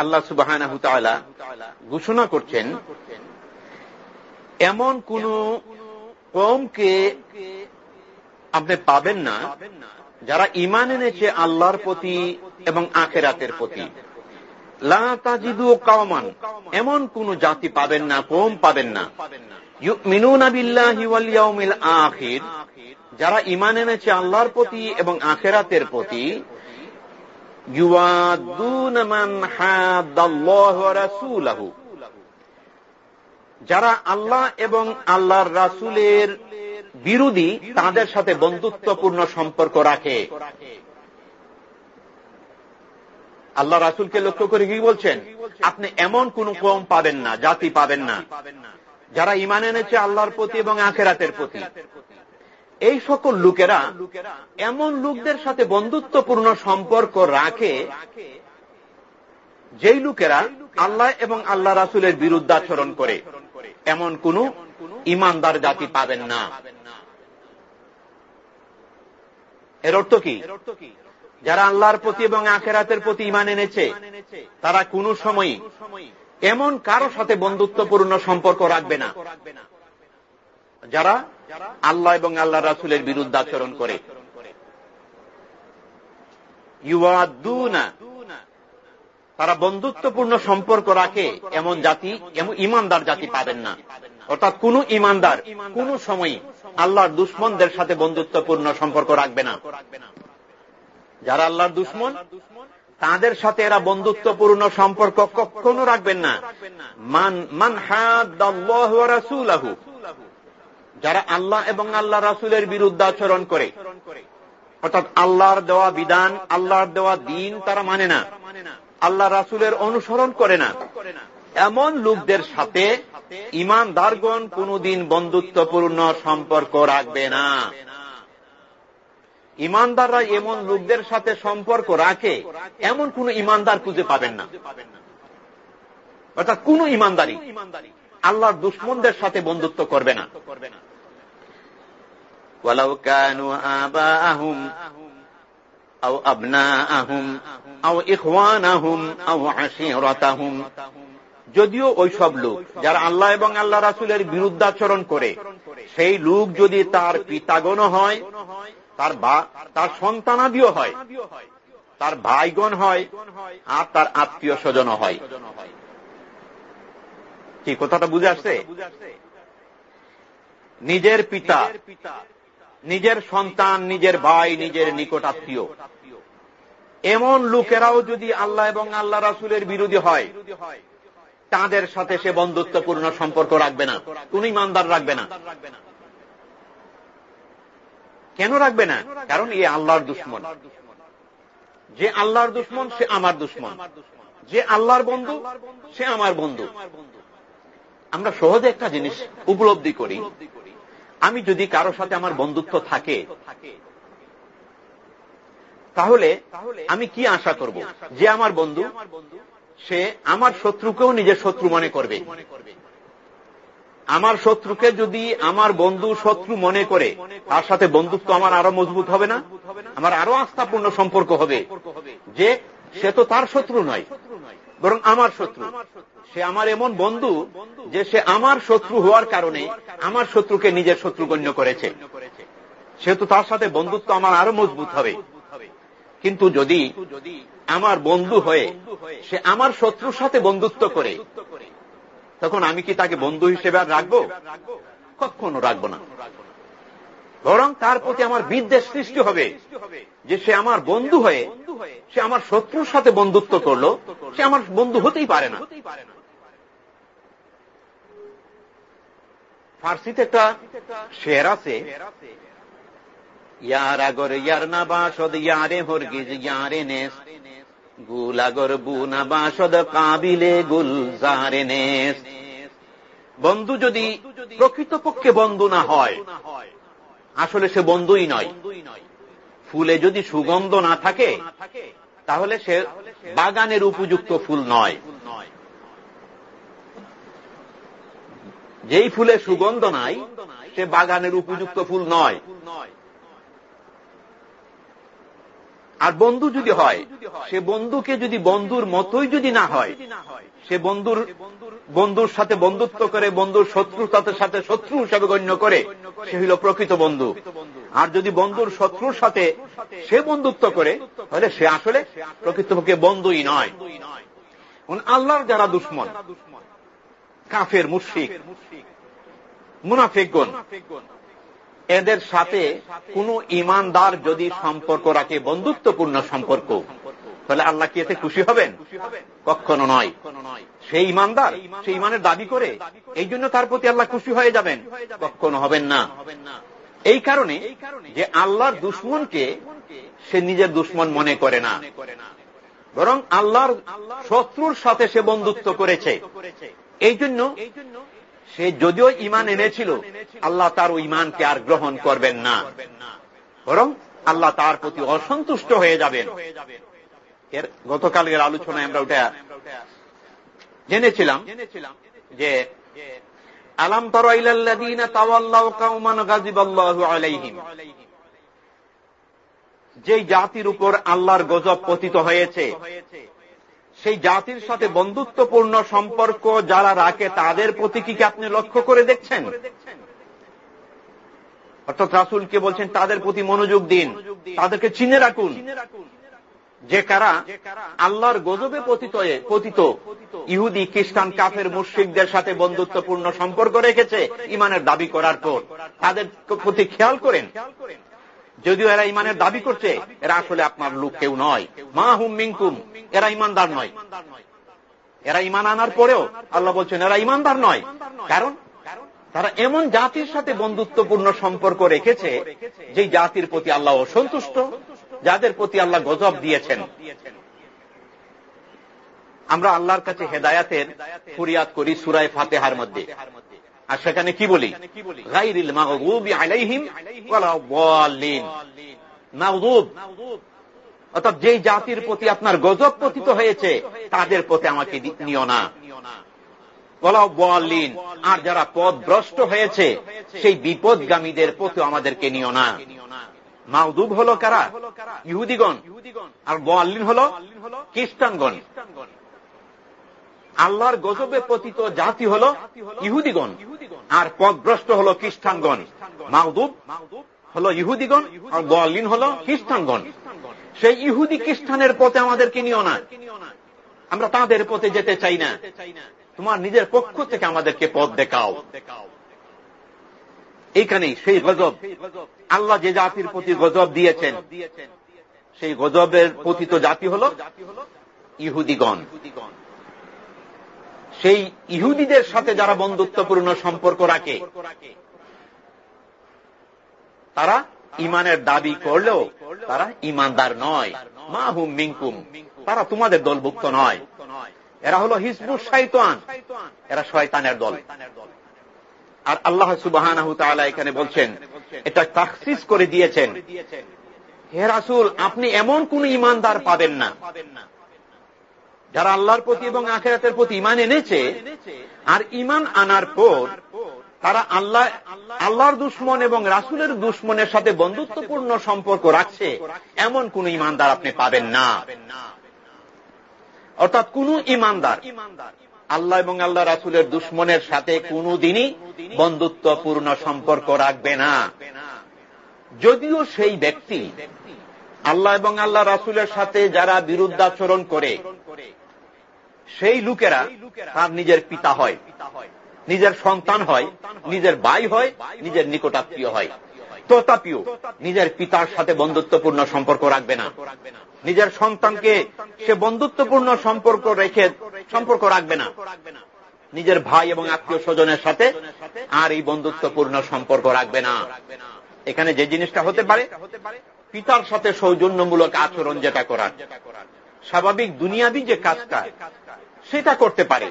আল্লাহ সুবাহ ঘোষণা করছেন, এমন কোন কমকে আপনি পাবেন না যারা ইমান এনেছে আল্লাহর প্রতি এবং আখেরাতের প্রতি। লাজিদু কাওমান, এমন কোন জাতি পাবেন না কম পাবেন না। আখির, যারা ইমান এনেছে আল্লাহর প্রতি এবং আখেরাতের প্রতি যারা আল্লাহ এবং আল্লাহর রাসুলের বিরোধী, তাদের সাথে বন্ধুত্বপূর্ণ সম্পর্ক রাখে। আল্লাহ রাসুলকে লক্ষ্য করে কি বলছেন? আপনি এমন কোন কম পাবেন না, জাতি পাবেন না। যারা ইমান এনেছে আল্লাহর প্রতি এবং আখেরাতের প্রতি। এই সকল লোকেরা এমন লোকদের সাথে বন্ধুত্বপূর্ণ সম্পর্ক রাখে, যেই লোকেরা আল্লাহ এবং আল্লাহ রাসুলের বিরুদ্ধাচরণ করে। এমন কোন ইমানদার জাতি পাবেন না। এর অর্থ কি? যারা আল্লাহর প্রতি এবং আখেরাতের প্রতি ইমান এনেছে, তারা কোন সময় এমন কারও সাথে বন্ধুত্বপূর্ণ সম্পর্ক রাখবে না। যারা আল্লাহ এবং আল্লাহ রাসুলের বিরুদ্ধাচরণ করে। তারা বন্ধুত্বপূর্ণ সম্পর্ক রাখে, এমন জাতি, এমন ইমানদার জাতি পাবেন না। অর্থাৎ কোন ইমানদার কোন সময় আল্লাহর দুশ্মনদের সাথে বন্ধুত্বপূর্ণ সম্পর্ক রাখবে না। যারা আল্লাহর দুশ্মন, তাদের সাথে এরা বন্ধুত্বপূর্ণ সম্পর্ক কখনো রাখবেন না। মান মান রাসূলাহু। যারা আল্লাহ এবং আল্লাহ রাসুলের বিরুদ্ধে আচরণ করে। অর্থাৎ আল্লাহর দেওয়া বিধান, আল্লাহর দেওয়া দিন তারা মানে না। আল্লাহ রাসুলের অনুসরণ করে না। এমন লোকদের সাথে ইমানদারগণ কোনদিন বন্ধুত্বপূর্ণ সম্পর্ক রাখবে না। ইমানদাররা এমন লোকদের সাথে সম্পর্ক রাখে, এমন কোন ইমানদার খুঁজে পাবেন না। অর্থাৎ কোন ইমানদারি আল্লাহর দুশ্মনদের সাথে বন্ধুত্ব করবে না। ولو كانوا آباءهم أو أبناءهم أو إخوانهم أو عشيرتهم যদিও ওই সব লোক যারা আল্লাহ এবং আল্লাহ রাসুলের বিরুদ্ধাচরণ করে সেই লোক যদি তার পিতাগণ হয় তার তার সন্তানাদিও হয় তার ভাইগণ হয় আর তার আত্মীয় স্বজন হয় কি কথাটা বুঝে আসছে নিজের পিতা নিজের সন্তান, নিজের ভাই, নিজের নিকট আত্মীয়। এমন লোকেরাও যদি আল্লাহ এবং আল্লাহ রাসুলের বিরোধী হয়, তাদের সাথে সে বন্ধুত্বপূর্ণ সম্পর্ক রাখবে না। কোন ইমানদার রাখবে না। কেন রাখবে না? কারণ এ আল্লাহর দুশ্মন। যে আল্লাহর দুশ্মন, সে আমার দুশ্মন। যে আল্লাহর বন্ধু, সে আমার বন্ধু। আমরা সহজে একটা জিনিস উপলব্ধি করি। আমি যদি কারও সাথে আমার বন্ধুত্ব থাকে, তাহলে আমি কি আশা করব? যে আমার বন্ধু, সে আমার শত্রুকেও নিজের শত্রু মনে করবে। আমার শত্রুকে যদি আমার বন্ধু শত্রু মনে করে, তার সাথে বন্ধুত্ব আমার আরও মজবুত হবে না? আমার আরও আস্থাপূর্ণ সম্পর্ক হবে। যে, সে তো তার শত্রু নয়। বরং আমার শত্রু। সে আমার এমন বন্ধু যে সে আমার শত্রু হওয়ার কারণে আমার শত্রুকে নিজের শত্রু গণ্য করেছে। সেহেতু তার সাথে বন্ধুত্ব আমার আরও মজবুত হবে। কিন্তু যদি আমার বন্ধু হয়ে সে আমার শত্রুর সাথে বন্ধুত্ব করে, তখন আমি কি তাকে বন্ধু হিসেবে আর রাখব? কখনো রাখব না। বরং তার প্রতি আমার বিদ্বেষ সৃষ্টি হবে যে সে আমার বন্ধু হয়ে সে আমার শত্রুর সাথে বন্ধুত্ব করল সে আমার বন্ধু হতেই পারে না। ফার্সিতে একটা শের আছে। ইয়ার আগর ইয়ার না বাসদ ইয়ারে হরগিজ ইয়ারে নেস। গুল আগর বু না বাসদ কাবিলে গুল জারে নেস। বন্ধু যদি প্রকৃতপক্ষে বন্ধু না হয় আসলে সে বন্ধুই নয়। ফুলে যদি সুগন্ধ না থাকে, তাহলে সে বাগানের উপযুক্ত ফুল নয়। যেই ফুলে সুগন্ধ নাই, সে বাগানের উপযুক্ত ফুল নয়। আর বন্ধু যদি হয়, সে বন্ধুকে যদি বন্ধুর মতোই যদি না হয় সে বন্ধুর বন্ধুর সাথে বন্ধুত্ব করে, বন্ধুর শত্রুতার সাথে শত্রু হিসাবে গণ্য করে, সে হইল প্রকৃত বন্ধু। আর যদি বন্ধুর শত্রুর সাথে সে বন্ধুত্ব করে, তাহলে সে আসলে প্রকৃতপক্ষে বন্ধুই নয়। আল্লাহর যারা দুশ্মন, কাফের মুশিক মুনাফিকগণ, এদের সাথে কোন ইমানদার যদি সম্পর্ক রাখে, বন্ধুত্বপূর্ণ সম্পর্ক তাহলে আল্লাহ কি এতে খুশি হবেন? কখনো নয়। সেই ইমানদার, সেই ইমানের দাবি করে এই জন্য তার প্রতি আল্লাহ খুশি হয়ে যাবেন। কখনো হবেন না। এই কারণে যে আল্লাহর দুশ্মনকে সে নিজের দুশ্মন মনে করে না। বরং আল্লাহর শত্রুর সাথে সে বন্ধুত্ব করেছে। এই জন্য সে যদিও ইমান এনেছিল, আল্লাহ তার ওই ইমানকে আর গ্রহণ করবেন না। বরং আল্লাহ তার প্রতি অসন্তুষ্ট হয়ে যাবেন। এর গতকালের আলোচনায় আমরা ওটা জেনেছিলাম যে আলাম আলাইহিম। যেই জাতির উপর আল্লাহর গজব পতিত হয়েছে, সেই জাতির সাথে বন্ধুত্বপূর্ণ সম্পর্ক যারা রাখে, তাদের প্রতি কি আপনি লক্ষ্য করে দেখছেন? অর্থাৎ রাসুলকে বলছেন, তাদের প্রতি মনোযোগ দিন, তাদেরকে চিনে রাখুন। যে কারা আল্লাহর গজবে পতিত পতিত ইহুদি, খ্রিস্টান, কাফের, মুশ্রিকদের সাথে বন্ধুত্বপূর্ণ সম্পর্ক রেখেছে ইমানের দাবি করার পর। তাদের প্রতি খেয়াল করেন। যদিও এরা ইমানের দাবি করছে, এরা আসলে আপনার লোক কেউ নয়। মা হুম মিঙ্কুম এরা ইমানদার নয়। এরা ইমান আনার পরেও আল্লাহ বলছেন, এরা ইমানদার নয়। কারণ তারা এমন জাতির সাথে বন্ধুত্বপূর্ণ সম্পর্ক রেখেছে যে জাতির প্রতি আল্লাহ অসন্তুষ্ট। যাদের প্রতি আল্লাহ গজব দিয়েছেন। আমরা আল্লাহর কাছে হেদায়াতের ফুরিয়াদ করি সুরায় ফাতেহার মধ্যে। আর সেখানে কি বলি? অর্থাৎ যেই জাতির প্রতি আপনার গজব পতিত হয়েছে, তাদের প্রতি আমাকে নিও না। বলিন আর যারা পদ ভ্রষ্ট হয়েছে, সেই বিপদগামীদের প্রতি আমাদেরকে নিও না। মাউদুব হল কারা? ইহুদিগণ। আর বোয়াল্লিন হল খ্রিস্টানগণ। আল্লাহর গজবে পতিত জাতি হল ইহুদিগণ। আর পদভ্রষ্ট হল খ্রিস্টানগণ। মাউদুব হল ইহুদিগণ আর বোয়াল্লিন হল খ্রিস্টানগণ। সেই ইহুদি খ্রিস্টানের পথে আমাদেরকে নিও না। আমরা তাদের পথে যেতে চাই না। তোমার নিজের পক্ষ থেকে আমাদেরকে পথ দেখাও দেখাও। এইখানে সেই গজব। আল্লাহ যে জাতির প্রতি গজব দিয়েছেন, সেই গজবের পতিত জাতি হল ইহুদিগণ। সেই ইহুদিদের সাথে যারা বন্ধুত্বপূর্ণ সম্পর্ক রাখে, তারা ইমানের দাবি করলেও তারা ইমানদার নয়। মা হুম মিঙ্কুম তারা তোমাদের দলভুক্ত নয়। এরা হল হিসবুর শৈতান এরা শয়তানের দল। আর আল্লাহ সুবাহ এখানে বলছেন, এটা তাকসিস করে দিয়েছেন। হে রাসুল, আপনি এমন কোন ইমানদার পাবেন না। যারা আল্লাহর প্রতি এবং আখেরাতের প্রতি ইমান এনেছে, আর ইমান আনার পর তারা আল্লাহ, আল্লাহর দুশ্মন এবং রাসুলের দুশ্মনের সাথে বন্ধুত্বপূর্ণ সম্পর্ক রাখছে, এমন কোন ইমানদার আপনি পাবেন না। অর্থাৎ কোন ইমানদার আল্লাহ এবং আল্লাহ রাসুলের দুশ্মনের সাথে কোনদিনই বন্ধুত্বপূর্ণ সম্পর্ক রাখবে না। যদিও সেই ব্যক্তি আল্লাহ এবং আল্লাহ রাসুলের সাথে যারা বিরুদ্ধাচরণ করে, সেই লোকেরা তার নিজের পিতা হয়, নিজের সন্তান হয়, নিজের ভাই হয়, নিজের নিকটাত্মীয় হয়। তথাপিও নিজের পিতার সাথে বন্ধুত্বপূর্ণ সম্পর্ক রাখবে না। নিজের সন্তানকে সে বন্ধুত্বপূর্ণ সম্পর্ক রেখে সম্পর্ক রাখবে না। নিজের ভাই এবং আত্মীয় স্বজনের সাথে আর এই বন্ধুত্বপূর্ণ সম্পর্ক রাখবে না। এখানে যে জিনিসটা হতে পারে, পিতার সাথে সৌজন্যমূলক আচরণ যেটা করার। স্বাভাবিক দুনিয়াবি যে কাজটা, সেটা করতে পারে।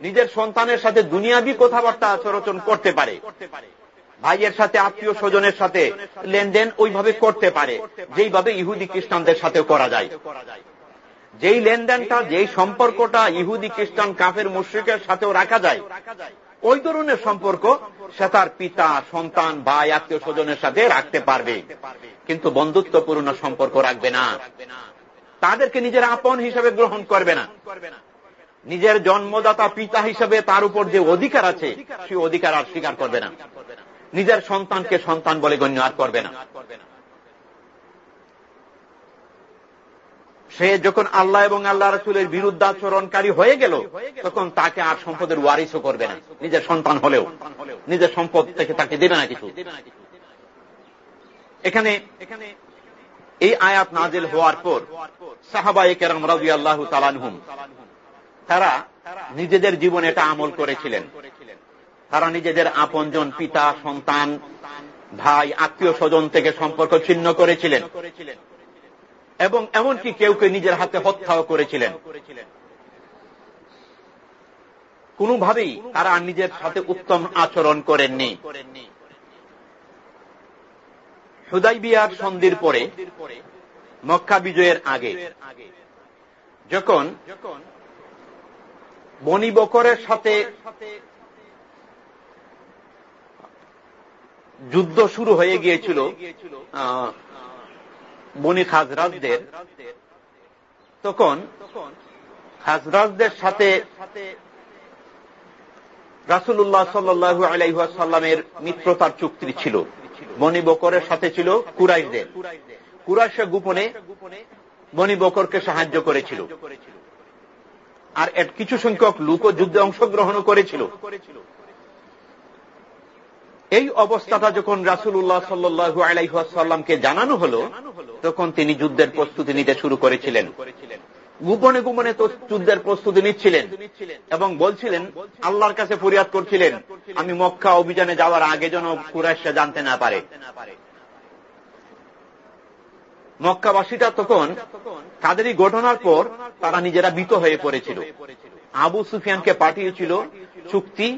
নিজের সন্তানের সাথে দুনিয়াবি কথাবার্তা আচরণ করতে পারে। ভাইয়ের সাথে, আত্মীয় স্বজনের সাথে লেনদেন ওইভাবে করতে পারে, যেইভাবে ইহুদি খ্রিস্টানদের সাথে করা যায়। যেই লেনদেনটা, যেই সম্পর্কটা ইহুদি খ্রিস্টান কাফের মুশ্রিকের সাথেও রাখা যায়, ওই ধরনের সম্পর্ক সে তার পিতা, সন্তান, ভাই, আত্মীয় স্বজনের সাথে রাখতে পারবে। কিন্তু বন্ধুত্বপূর্ণ সম্পর্ক রাখবে না। তাদেরকে নিজের আপন হিসেবে গ্রহণ করবে না। নিজের জন্মদাতা পিতা হিসেবে তার উপর যে অধিকার আছে সেই অধিকার আর স্বীকার করবে না। নিজের সন্তানকে সন্তান বলে গণ্য আর করবে না। সে যখন আল্লাহ এবং আল্লাহ রসুলের বিরুদ্ধাচরণকারী হয়ে গেল, তখন তাকে আর সম্পদের ওয়ারিসও করবে না। নিজের সন্তান হলেও। নিজের সম্পদ থেকে তাকে দেবে না কিছু। এখানে এখানে এই আয়াত নাজেল হওয়ার পর সাহাবাই কেরাম রাজু আল্লাহ তালানহুম তারা নিজেদের জীবনে এটা আমল করেছিলেন। তারা নিজেদের আপনজন পিতা, সন্তান, ভাই, আত্মীয় স্বজন থেকে সম্পর্ক ছিন্ন করেছিলেন। এবং এমনকি কেউ কেউ নিজের হাতে হত্যাও করেছিলেন। কোনোভাবেই তারা নিজের সাথে উত্তম আচরণ করেননি। হুদাই বিয়ার সন্ধির পরে, মক্কা বিজয়ের আগে, যখন বনি বকরের সাথে যুদ্ধ শুরু হয়ে গিয়েছিল বনি খাজরাজদের তখন খাজরাজদের সাথে রাসুল্লাহ সাল্লু আলাইসাল্লামের মিত্রতার চুক্তি ছিল। বনি বকরের সাথে ছিল কুরাইশদের। কুরাইশা গোপনে বনি বকরকে সাহায্য করেছিল। আর কিছু সংখ্যক লোকও যুদ্ধে অংশগ্রহণও করেছিল। এই অবস্থাটা যখন রাসুল্লাহ সাল্লু আলাইসাল্লামকে জানানো হল, তখন তিনি যুদ্ধের প্রস্তুতি নিতে শুরু করেছিলেন। গোপনে গোপনে তো যুদ্ধের প্রস্তুতি নিচ্ছিলেন এবং বলছিলেন, আল্লাহর কাছে ফরিয়াদ করছিলেন, আমি মক্কা অভিযানে যাওয়ার আগে যেন কুরাইশা জানতে না পারে। মক্কাবাসীটা তখন তাদেরই ঘটনার পর তারা নিজেরা বিত হয়ে পড়েছিল। আবু সুফিয়ানকে পাঠিয়েছিল চুক্তি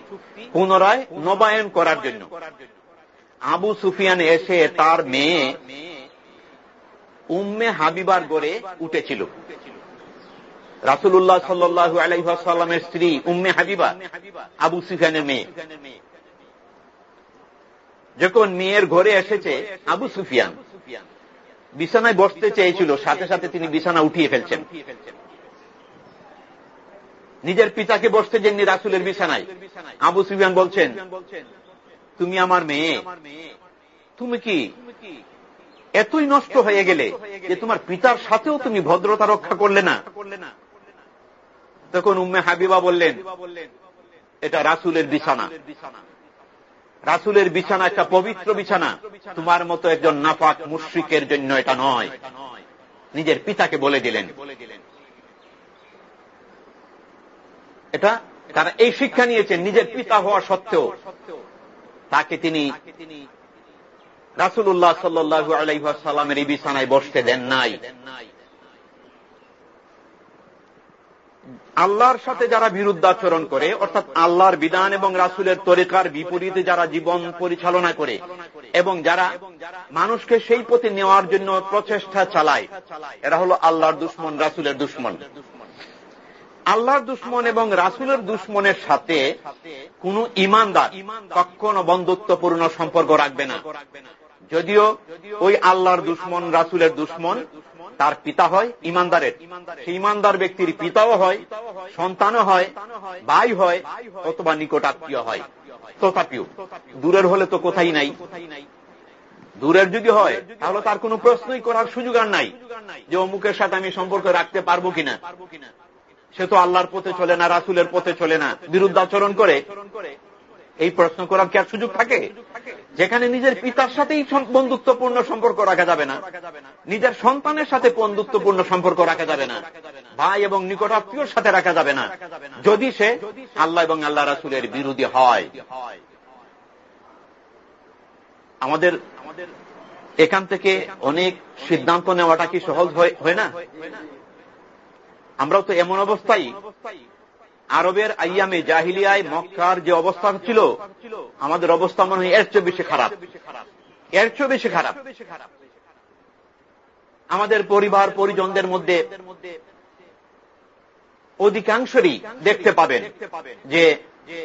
পুনরায় নবায়ন করার জন্য। আবু সুফিয়ান এসে তার মেয়ে উম্মে হাবিবার গড়ে উঠেছিল। রাসুল্লাহ সাল্লু আলাইসাল্লামের স্ত্রী উম্মে হাবিবা, আবু সুফিয়ানের মেয়ে। যখন মেয়ের ঘরে এসেছে আবু সুফিয়ান, বিছানায় বসতে চেয়েছিল, সাথে সাথে তিনি বিছানা উঠিয়ে ফেলছেন। নিজের পিতাকে বসতে যেননি রাসুলের বিছানায়। আবু সুফিয়ান বলছেন, তুমি আমার মেয়ে। তুমি কি এতই নষ্ট হয়ে গেলে যে তোমার পিতার সাথেও তুমি ভদ্রতা রক্ষা করলে না? তখন উম্মে হাবিবা বললেন, এটা রাসুলের বিছানা। রাসুলের বিছানা একটা পবিত্র বিছানা। তোমার মতো একজন নাফাক মুশ্রিকের জন্য এটা নয়। নিজের পিতাকে বলে দিলেন। এটা, তারা এই শিক্ষা নিয়েছেন, নিজের পিতা হওয়া সত্ত্বেও। তাকে তিনি রাসুল্লাহ সাল্লু আলাইসাল্লামের এই বিছানায় বসতে দেন নাই। আল্লাহর সাথে যারা বিরুদ্ধাচরণ করে, অর্থাৎ আল্লাহর বিধান এবং রাসুলের তরিকার বিপরীতে যারা জীবন পরিচালনা করে, এবং যারা মানুষকে সেই পথে নেওয়ার জন্য প্রচেষ্টা চালায়, এরা হল আল্লাহর দুশ্মন, রাসুলের দুশ্মন। আল্লাহর দুশ্মন এবং রাসুলের দুশ্মনের সাথে কোন ইমানদার কখনো বন্ধুত্বপূর্ণ সম্পর্ক রাখবে না। যদিও ওই আল্লাহর দুশ্মন, রাসুলের দুশ্মন, তার পিতা হয় ইমানদারের ইমানদার ব্যক্তির পিতাও হয়, সন্তানও হয়, ভাই হয়, অথবা নিকটাত্মীয় হয়। তথাপিও, দূরের হলে তো কোথায় নাই। দূরের যদি হয়, তাহলে তার কোনো প্রশ্নই করার সুযোগ আর নাই যে অমুকের সাথে আমি সম্পর্ক রাখতে পারব কিনা। সে তো আল্লাহর পথে চলে না, রাসুলের পথে চলে না। বিরুদ্ধাচরণ করে। এই প্রশ্ন করার কি আর সুযোগ থাকে? যেখানে নিজের পিতার সাথেই বন্ধুত্বপূর্ণ সম্পর্ক রাখা যাবে না। নিজের সন্তানের সাথে বন্ধুত্বপূর্ণ সম্পর্ক রাখা যাবে না। ভাই এবং নিকটাত্মীয়র সাথে রাখা যাবে না। যদি সে আল্লাহ এবং আল্লাহ রাসুলের বিরোধী হয়। আমাদের এখান থেকে অনেক সিদ্ধান্ত নেওয়াটা কি সহজ হয় না? আমরাও তো এমন অবস্থায়। আরবের আইয়ামে জাহিলিয়ায় মক্কার যে অবস্থা ছিল, আমাদের অবস্থা মনে হয় এর চেয়ে বেশি খারাপ। এর চেয়ে বেশি খারাপ। আমাদের পরিবার, পরিজনদের মধ্যে অধিকাংশরই দেখতে পাবেন যে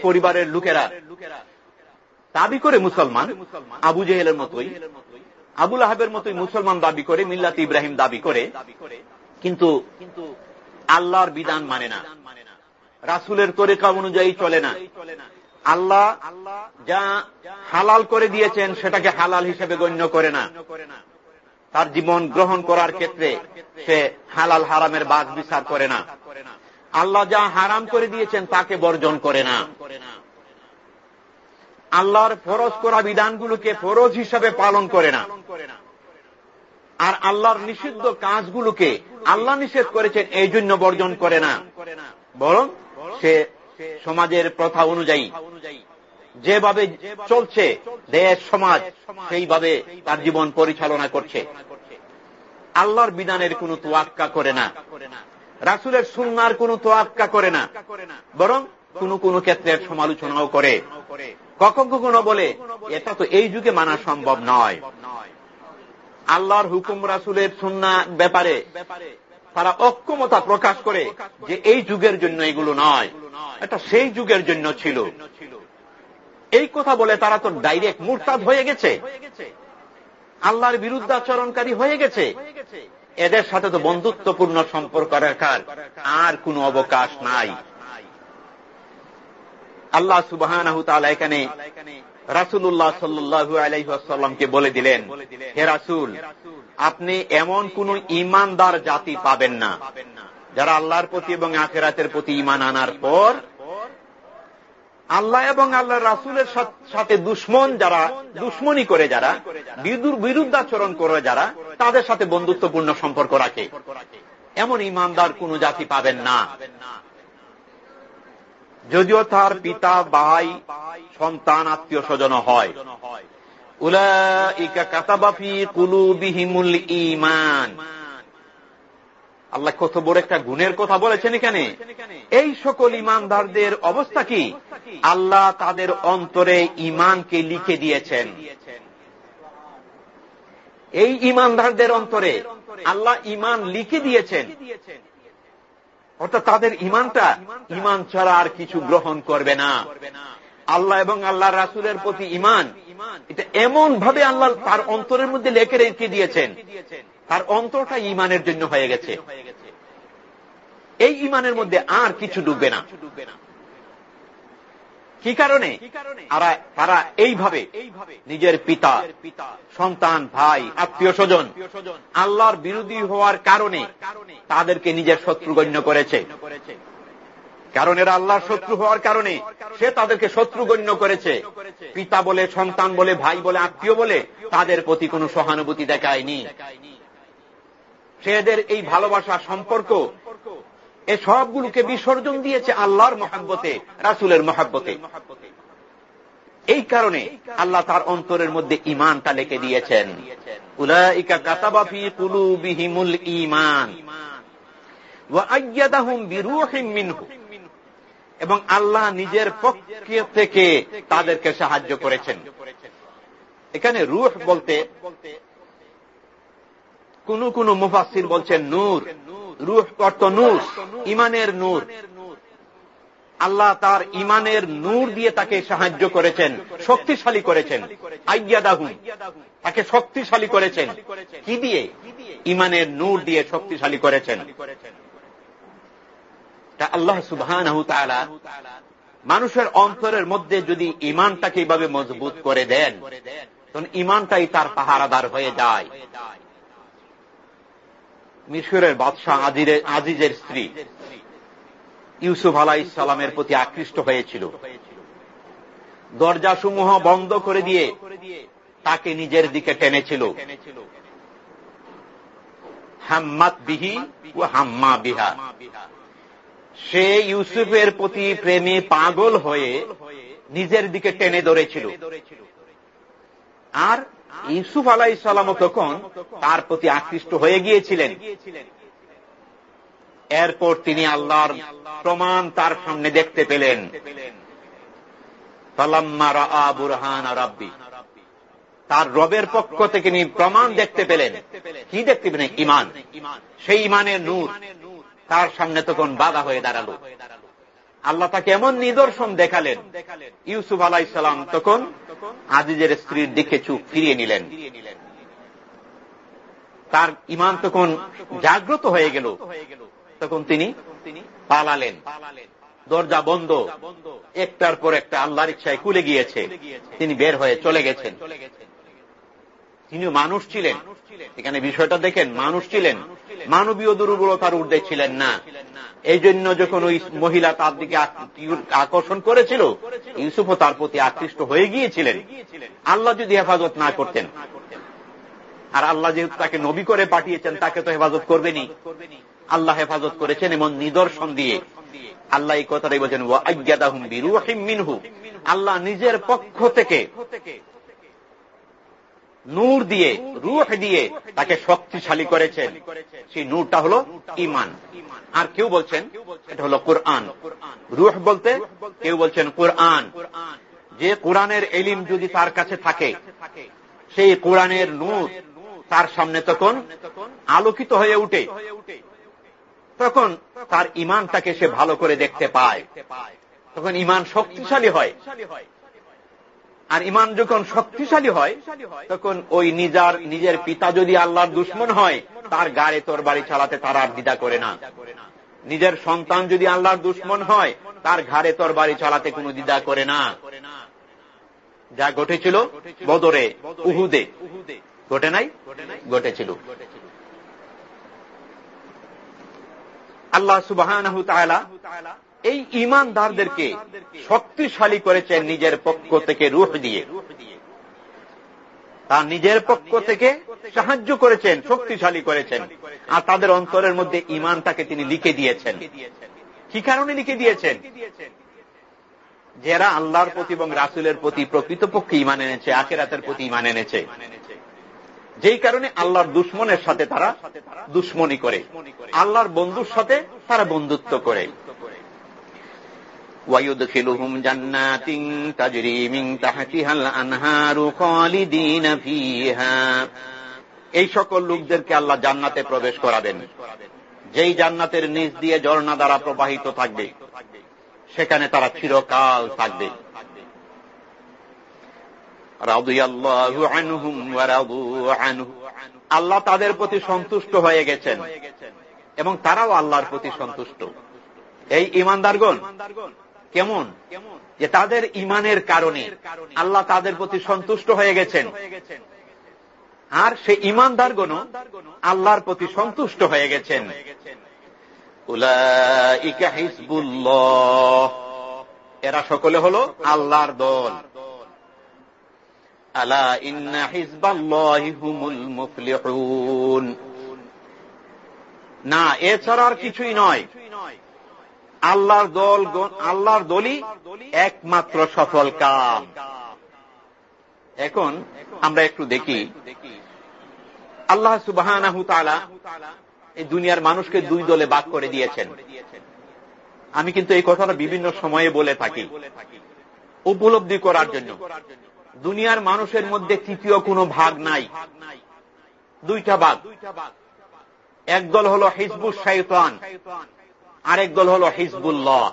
পরিবারের লোকেরা দাবি করে মুসলমান, আবু জেহেলের মতোই, আবুল আহাবের মতোই মুসলমান দাবি করে, মিল্লাত ইব্রাহিম দাবি করে। কিন্তু আল্লাহর বিধান মানে না। রাসুলের তরিকা অনুযায়ী চলে না। আল্লাহ যা হালাল করে দিয়েছেন সেটাকে হালাল হিসেবে গণ্য করে না। তার জীবন গ্রহণ করার ক্ষেত্রে সে হালাল হারামের বাদ বিচার করে না। আল্লাহ যা হারাম করে দিয়েছেন তাকে বর্জন করে না। আল্লাহর ফরজ করা বিধানগুলোকে ফরজ হিসাবে পালন করে না। আর আল্লাহর নিষিদ্ধ কাজগুলোকে আল্লাহ নিষেধ করেছেন, এই জন্য বর্জন করে না। বরং সে সমাজের প্রথা অনুযায়ী যেভাবে চলছে, দেশ, সমাজ, সেইভাবে তার জীবন পরিচালনা করছে। আল্লাহর বিধানের কোন তোয়াক্কা করে না। রাসুলের সুন্নার কোন তোয়াক্কা করে না। বরং কোন কোন ক্ষেত্রের সমালোচনাও করে। কখন কখনো বলে, এটা তো এই যুগে মানা সম্ভব নয়। আল্লাহর হুকুম রাসুলের সুন্না ব্যাপারে তারা অক্ষমতা প্রকাশ করে যে এই যুগের জন্য এগুলো নয়। এটা সেই যুগের জন্য ছিল। এই কথা বলে তারা তো ডাইরেক্ট মুরতাদ হয়ে গেছে। আল্লাহর বিরুদ্ধাচরণকারী হয়ে গেছে। এদের সাথে তো বন্ধুত্বপূর্ণ সম্পর্ক রাখার আর কোন অবকাশ নাই। আল্লাহ সুবাহ এখানে রাসুল্লাহ সাল্লু আলাইসাল্লামকে বলে দিলেন, হে রাসুল, আপনি এমন কোন ইমানদার জাতি পাবেন না যারা আল্লাহর প্রতি এবং আখেরাতের প্রতি ইমান আনার পর আল্লাহ এবং আল্লাহ রাসুলের সাথে দুশ্মন যারা, দুশ্মনী করে যারা বিরুদ্ধাচরণ করে যারা, তাদের সাথে বন্ধুত্বপূর্ণ সম্পর্ক রাখে। এমন ইমানদার কোন জাতি পাবেন না। যদিও তার পিতা ভাই, সন্তান, আত্মীয় স্বজন হয়। ইমান আল্লাহ কত বড় একটা গুণের কথা বলেছেন এখানে। এই সকল ইমানদারদের অবস্থা কি? আল্লাহ তাদের অন্তরে ইমানকে লিখে দিয়েছেন। এই ইমানদারদের অন্তরে আল্লাহ ইমান লিখে দিয়েছেন। অর্থাৎ তাদের ইমানটা ইমান ছাড়া আর কিছু গ্রহণ করবে না। আল্লাহ এবং আল্লাহ রাসুলের প্রতি ইমান এটা এমন ভাবে আল্লাহ তার অন্তরের মধ্যে লেখে রেখে দিয়েছেন। তার অন্তরটা ইমানের জন্য হয়ে গেছে। এই ইমানের মধ্যে আর কিছু ডুববে না। কি কারণে? তারা এইভাবে নিজের পিতা সন্তান ভাই আত্মীয় স্বজন আল্লাহর বিরোধী হওয়ার কারণে তাদেরকে নিজের শত্রু গণ্য করেছে। কারণ এরা আল্লাহর শত্রু হওয়ার কারণে সে তাদেরকে শত্রু গণ্য করেছে। পিতা বলে সন্তান বলে ভাই বলে আত্মীয় বলে তাদের প্রতি কোনো সহানুভূতি দেখায়নি। সেদের এই ভালোবাসা সম্পর্ক এ সবগুলোকে বিসর্জন দিয়েছে আল্লাহর মহাব্বতে, রাসুলের মহাব্বতে। এই কারণে আল্লাহ তার অন্তরের মধ্যে ইমানটা লেখে দিয়েছেন। এবং আল্লাহ নিজের পক্ষ থেকে তাদেরকে সাহায্য করেছেন। এখানে রুহ বলতে কোন কোন মুফাসির বলছেন নূর। রুহ অর্থ নূর, ইমানের নূর। আল্লাহ তার ইমানের নূর দিয়ে তাকে সাহায্য করেছেন, শক্তিশালী করেছেন। আইয়াদাহু, তাকে শক্তিশালী করেছেন। কি দিয়ে? ইমানের নূর দিয়ে শক্তিশালী করেছেন। আল্লাহ সুবহান মানুষের অন্তরের মধ্যে যদি ইমানটাকে এইভাবে মজবুত করে দেন, তখন ইমানটাই তার পাহারাদার হয়ে যায়। মিশরের বাদশাহ আজিজের স্ত্রী। ইউসুফ আলাহ ইসলামের প্রতি আকৃষ্ট হয়েছিল। দরজা সমূহ বন্ধ করে দিয়ে তাকে নিজের দিকে টেনেছিল। হাম্মাত বিহি ও হাম্মা বিহা। সে ইউসুফের প্রতি প্রেমে পাগল হয়ে নিজের দিকে টেনে ধরেছিল। আর ইউসুফ আলাই সালাম তখন তার প্রতি আকৃষ্ট হয়ে গিয়েছিলেন। এরপর তিনি আল্লাহর প্রমাণ তার সামনে দেখতে পেলেন। তার রবের পক্ষ থেকে তিনি প্রমাণ দেখতে পেলেন। কি দেখতে পেলেন? ইমান সেই ইমানের নূর তার সামনে তখন বাধা হয়ে দাঁড়াল। আল্লাহ তাকে এমন নিদর্শন দেখালেন। ইউসুফ আলাহ ইসলাম তখন আজিজের স্ত্রীর দিকে চুপ ফিরিয়ে নিলেন। তার ইমান তখন জাগ্রত হয়ে গেল। তখন তিনি পালালেন। দরজা বন্ধ। একটার পর একটা আল্লাহ ইচ্ছায় কুলে গিয়েছে। তিনি বের হয়ে চলে গেছেন। তিনি মানুষ ছিলেন। এখানে বিষয়টা দেখেন, মানুষ ছিলেন। মানবীয় দুর্বলতার ঊর্ধ্বে ছিলেন না। এই জন্য যখন ওই মহিলা তার দিকে আকর্ষণ করেছিল, ইউসুফও তার প্রতি আকৃষ্ট হয়ে গিয়েছিলেন। আল্লাহ যদি হেফাজত না করতেন, আর আল্লাহ যেহেতু তাকে নবী করে পাঠিয়েছেন, তাকে তো হেফাজত করবেনি আল্লাহ হেফাজত করেছেন এমন নিদর্শন দিয়ে। আল্লাহ এই কথাটাই বলছেন আল্লাহ নিজের পক্ষ থেকে নূর দিয়ে, রুহ দিয়ে তাকে শক্তিশালী করেছেন। সেই নূরটা হল ইমান আর কেউ বলছেন, এটা হল কোরআন। রুহ বলতে কেউ বলছেন কোরআন। যে কোরআনের এলিম যদি তার কাছে থাকে, সেই কোরআনের নূর তার সামনে তখন আলোকিত হয়ে উঠে। তখন তার ইমানটাকে সে ভালো করে দেখতে পায়। তখন ইমান শক্তিশালী হয়। আর ইমান যখন শক্তিশালী হয়, তখন ওই নিজার, নিজের পিতা যদি আল্লাহর দুশ্মন হয়, তার গাড়ে তোর বাড়ি চালাতে তার আর দ্বিধা করে না। নিজের সন্তান যদি আল্লাহর দুশ্মন হয়, তার ঘাড়ে তোর বাড়ি চালাতে কোনো দ্বিধা করে না। যা ঘটেছিল বদরে, উহুদে। ঘটে নাই? ঘটেছিল। আল্লাহ সুবাহ এই ইমানদারদেরকে শক্তিশালী করেছেন নিজের পক্ষ থেকে রুহ দিয়ে। তার নিজের পক্ষ থেকে সাহায্য করেছেন, শক্তিশালী করেছেন। আর তাদের অন্তরের মধ্যে ইমানটাকে তিনি লিখে দিয়েছেন। কি কারণে লিখে দিয়েছেন? যারা আল্লাহর প্রতি এবং রাসুলের প্রতি প্রকৃতপক্ষে ইমান এনেছে, আখেরাতের প্রতি ইমান এনেছে। যেই কারণে আল্লাহর দুশ্মনের সাথে তারা দুশ্মনী করে। আল্লাহর বন্ধুর সাথে তারা বন্ধুত্ব করে। ويدخلهم جنات تجري من تحتها الأنهار خالدين فيها এই সকল লোকদেরকে আল্লাহ জান্নাতে প্রবেশ করাবেন যেই জান্নাতের নিচ দিয়ে ঝর্ণা দ্বারা প্রবাহিত থাকবে সেখানে তারা চিরকাল থাকবে আল্লাহ তাদের প্রতি সন্তুষ্ট হয়ে গেছেন এবং তারাও আল্লাহর প্রতি সন্তুষ্ট এই ইমানদারগণ কেমন? যে তাদের ইমানের কারণে আল্লাহ তাদের প্রতি সন্তুষ্ট হয়ে গেছেন। আর সে ইমানদারগণ আল্লাহর প্রতি সন্তুষ্ট হয়ে গেছেন। এরা সকলে হল আল্লাহর দল। আলা ইন্না হিজবাল্লাহুমুল মুফলিহুন। না, এছাড়া আর কিছুই নয়। আল্লাহর দল আল্লাহর দলই একমাত্র সফল কাম। এখন আমরা একটু দেখি, আল্লাহ সুবাহ এই দুনিয়ার মানুষকে দুই দলে বাক করে দিয়েছেন। আমি কিন্তু এই কথাটা বিভিন্ন সময়ে বলে থাকি। উপলব্ধি করার জন্য। দুনিয়ার মানুষের মধ্যে তৃতীয় কোনো ভাগ নাই। দুইটা ভাগ। এক দল হল হিজবুল শাইতান। আরেক দল হল হিজবুল্লাহ।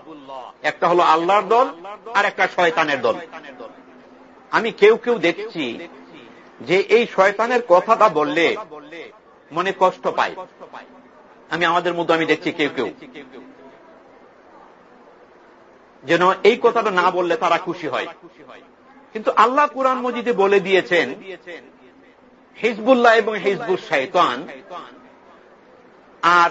একটা হলো আল্লাহর দল, আর একটা শয়তানের দল। আমি কেউ কেউ দেখছি যে এই শয়তানের কথাটা বললে মনে কষ্ট পায়। আমি আমাদের মধ্যে আমি দেখছি কেউ কেউ। যেন এই কথাটা না বললে তারা খুশি হয়। কিন্তু আল্লাহ কুরআন মজিদে বলে দিয়েছেন, হিজবুল্লাহ এবং হিজবুল শৈতান আর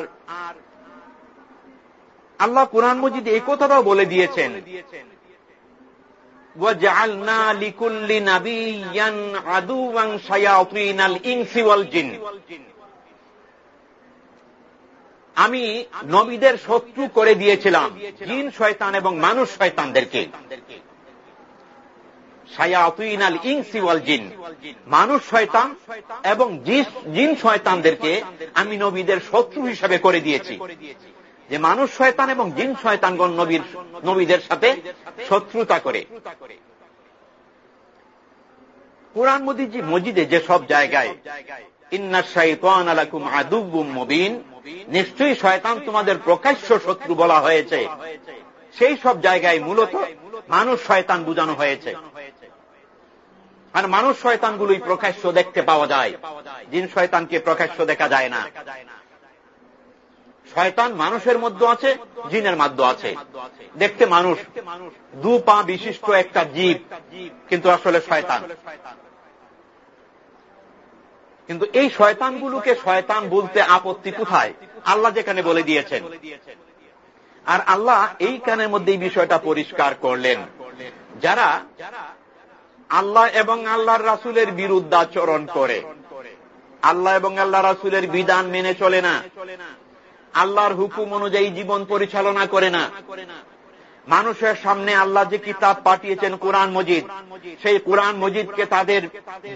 আল্লাহ কুরআন মজিদ এই কথাটাও বলে দিয়েছেন। আমি নবীদের শত্রু করে দিয়েছিলাম, জিন শয়তান এবং মানুষ শয়তানদেরকে। সায়াতুইন আল ইংসিওয়াল জিন। মানুষ শয়তান এবং জিন শয়তানদেরকে আমি নবীদের শত্রু হিসাবে করে দিয়েছি। যে মানুষ শয়তান এবং জিন শয়তানগণ নবীর নবীদের সাথে শত্রুতা করে। কোরআন মজিদ মজিদে যে সব জায়গায় মবিন নিশ্চয়ই শয়তান তোমাদের প্রকাশ্য শত্রু বলা হয়েছে। সেই সব জায়গায় মূলত মানুষ শয়তান বুঝানো হয়েছে। আর মানুষ শয়তানগুলোই প্রকাশ্য দেখতে পাওয়া যায়। জিন শয়তানকে প্রকাশ্য দেখা যায় না। শয়তান মানুষের মধ্যে আছে, জিনের মধ্যে আছে। দেখতে মানুষ, দু পা বিশিষ্ট একটা জীব, কিন্তু আসলে শয়তান। কিন্তু এই শয়তানগুলোকে শয়তান বলতে আপত্তি কোথায়? আল্লাহ যেখানে বলে দিয়েছেন। আর আল্লাহ এই কানের মধ্যে এই বিষয়টা পরিষ্কার করলেন। যারা আল্লাহ এবং আল্লাহর রাসুলের বিরুদ্ধাচরণ করে, আল্লাহ এবং আল্লাহ রাসুলের বিধান মেনে চলে না। আল্লাহর হুকুম অনুযায়ী জীবন পরিচালনা করে না। মানুষের সামনে আল্লাহ যে কিতাব পাঠিয়েছেন কোরআন মজিদ, সেই কোরআন মজিদকে তাদের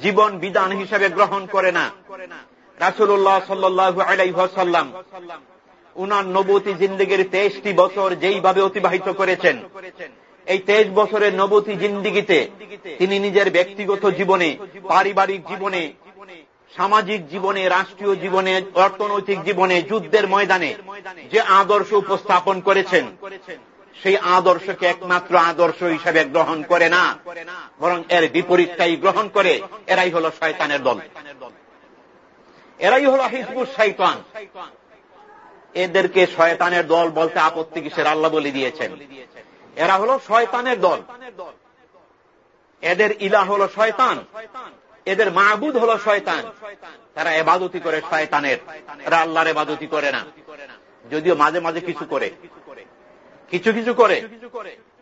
জীবন বিধান হিসেবে গ্রহণ করে না। রাসুল্লাহ সাল্লু আলাইসাল্লাম উনার নবতী জিন্দগির তেইশটি বছর যেইভাবে অতিবাহিত করেছেন, এই তেইশ বছরের নবতী জিন্দিগিতে তিনি নিজের ব্যক্তিগত জীবনে, পারিবারিক জীবনে সামাজিক জীবনে, রাষ্ট্রীয় জীবনে, অর্থনৈতিক জীবনে, যুদ্ধের ময়দানে যে আদর্শ উপস্থাপন করেছেন, সেই আদর্শকে একমাত্র আদর্শ হিসেবে গ্রহণ করে না, বরং এর বিপরীতটাই গ্রহণ করে, এরাই হল শয়তানের দল। এরাই হল হিজবুর শৈতান এদেরকে শয়তানের দল বলতে আপত্তি কিসের? আল্লাহ বলে দিয়েছেন। এরা হল শয়তানের দল। এদের ইলা হলো শয়তান। এদের মাহবুদ হলো শয়তান। তারা এবাদতি করে শয়তানের। এরা আল্লাহর এবাদতি করে না। যদিও মাঝে মাঝে কিছু করে। কিছু কিছু করে।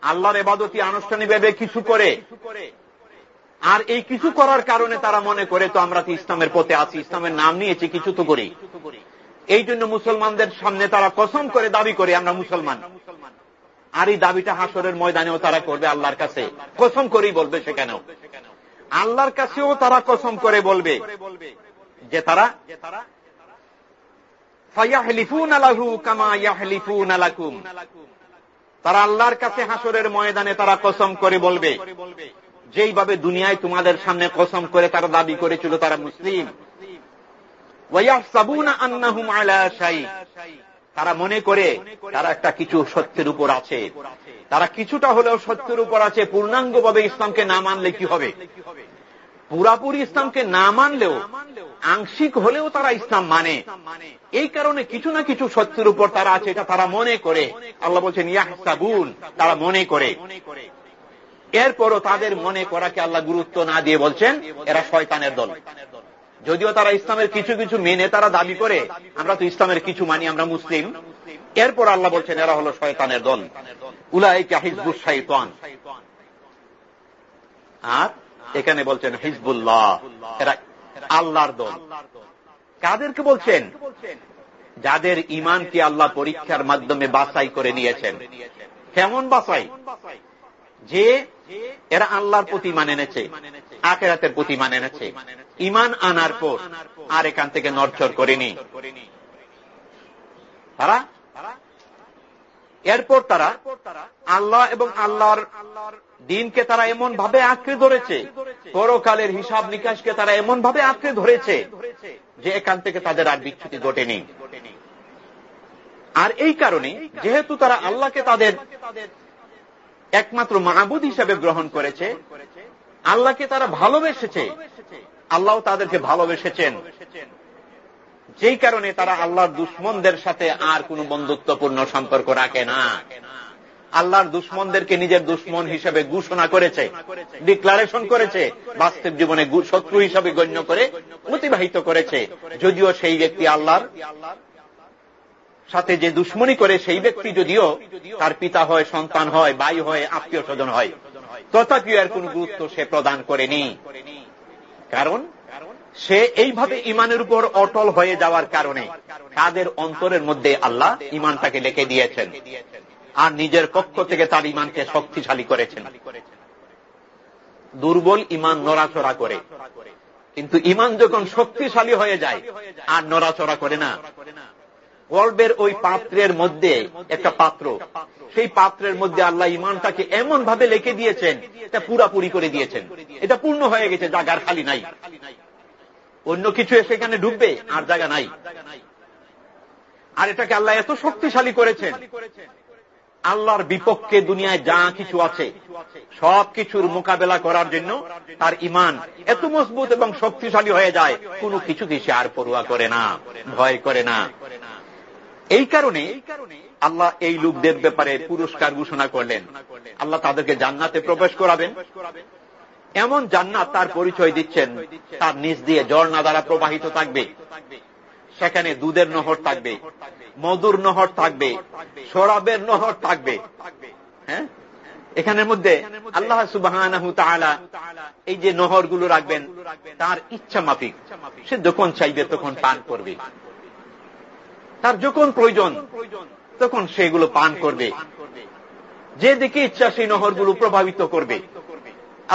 আল্লাহর এবাদতি আনুষ্ঠানিকভাবে কিছু করে। আর এই কিছু করার কারণে তারা মনে করে, তো আমরা তো ইসলামের পথে আছি, ইসলামের নাম নিয়েছি, কিছু তো করি। এই জন্য মুসলমানদের সামনে তারা কসম করে দাবি করে, আমরা মুসলমান। আর এই দাবিটা হাসরের ময়দানেও তারা করবে আল্লাহর কাছে। কসম করেই বলবে সেখানেও। আল্লাহর কাছেও তারা কসম করে বলবে যে তারা তারা আল্লাহর কাছে হাসরের ময়দানে তারা কসম করে বলবে। যেইভাবে দুনিয়ায় তোমাদের সামনে কসম করে তারা দাবি করেছিল তারা মুসলিম। তারা মনে করে তারা একটা কিছু সত্যের উপর আছে। তারা কিছুটা হলেও সত্যের উপর আছে। পূর্ণাঙ্গভাবে ইসলামকে না মানলে কি হবে? পুরাপুরি ইসলামকে না মানলেও, আংশিক হলেও তারা ইসলাম মানে। এই কারণে কিছু না কিছু সত্যের উপর তারা আছে, এটা তারা মনে করে। আল্লাহ বলছেন, ইয়াহসাবুন তারা মনে করে। এরপরও তাদের মনে করাকে আল্লাহ গুরুত্ব না দিয়ে বলছেন, এরা শয়তানের দল। যদিও তারা ইসলামের কিছু কিছু মেনে তারা দাবি করে, আমরা তো ইসলামের কিছু মানি, আমরা মুসলিম। এরপর আল্লাহ বলছেন, এরা হলো শয়তানের দল। উলাইকা হিজবুল শৈতান আর এখানে বলছেন হিজবুল্লাহ। আল্লাহর দল। কাদেরকে বলছেন? যাদের ইমানকে আল্লাহ পরীক্ষার মাধ্যমে বাছাই করে নিয়েছেন। কেমন বাছাই? যে এরা আল্লাহর প্রতি মানে এনেছে আকেরাতের প্রতি মানে এনেছে। ইমান আনার পর আর এখান থেকে নড়চড় করেনি। তারা এরপর তারা আল্লাহ এবং আল্লাহর দিনকে তারা এমন ভাবে আঁকড়ে ধরেছে, পরকালের হিসাব নিকাশকে তারা এমন ভাবে আঁকড়ে ধরেছে যে এখান থেকে তাদের আর বিচ্ছুতি ঘটেনি। আর এই কারণে যেহেতু তারা আল্লাহকে তাদের একমাত্র মাহবুদ হিসাবে গ্রহণ করেছে, আল্লাহকে তারা ভালোবেসেছে, আল্লাহ তাদেরকে ভালোবেসেছেন। যেই কারণে তারা আল্লাহর দুশ্মনদের সাথে আর কোন বন্ধুত্বপূর্ণ সম্পর্ক রাখে না। আল্লাহর দুশ্মনদেরকে নিজের দুশ্মন হিসেবে ঘোষণা করেছে ডিক্লারেশন করেছে, বাস্তব জীবনে শত্রু হিসাবে গণ্য করে, অতিবাহিত করেছে। যদিও সেই ব্যক্তি আল্লাহর সাথে যে দুশ্মনী করে, সেই ব্যক্তি যদিও তার পিতা হয়, সন্তান হয়, ভাই হয়, আত্মীয় স্বজন হয়, তথাপিও এর কোন গুরুত্ব সে প্রদান করেনি। কারণ সে এইভাবে ইমানের উপর অটল হয়ে যাওয়ার কারণে তাদের অন্তরের মধ্যে আল্লাহ ইমানটাকে লেখে দিয়েছেন। আর নিজের পক্ষ থেকে তার ইমানকে শক্তিশালী করেছেন। দুর্বল ইমান নড়াচড়া করে। কিন্তু ইমান যখন শক্তিশালী হয়ে যায়, আর নড়াচড়া করে না। কল্বের ওই পাত্রের মধ্যে একটা পাত্র। সেই পাত্রের মধ্যে আল্লাহ ইমানটাকে এমন ভাবে লেখে দিয়েছেন, এটা পুরাপুরি করে দিয়েছেন। এটা পূর্ণ হয়ে গেছে, জাগার খালি নাই। অন্য কিছু এসে এখানে ঢুকবে, আর জায়গা নাই। আর এটাকে আল্লাহ এত শক্তিশালী করেছেন। আল্লাহর বিপক্ষে দুনিয়ায় যা কিছু আছে, সব কিছুর মোকাবেলা করার জন্য তার ইমান এত মজবুত এবং শক্তিশালী হয়ে যায়, কোনো কিছু কিছু আর পড়ুয়া করে না, ভয় করে না। এই কারণে আল্লাহ এই লোকদের ব্যাপারে পুরস্কার ঘোষণা করলেন। আল্লাহ তাদেরকে জান্নাতে প্রবেশ করাবেন। এমন জান্নাত তার পরিচয় দিচ্ছেন, তার নিচ দিয়ে ঝর্ণা দ্বারা প্রবাহিত থাকবে। সেখানে দুধের নহর থাকবে, মধুর নহর থাকবে সরাবের নহর থাকবে। হ্যাঁ? এখানের মধ্যে আল্লাহ সুবাহ এই যে নহরগুলো রাখবেন, তার ইচ্ছা মাফিক। সে যখন চাইবে তখন পান করবে। তার যখন প্রয়োজন তখন সেগুলো পান করবে। যে দিকে ইচ্ছা সেই নহরগুলো প্রভাবিত করবে।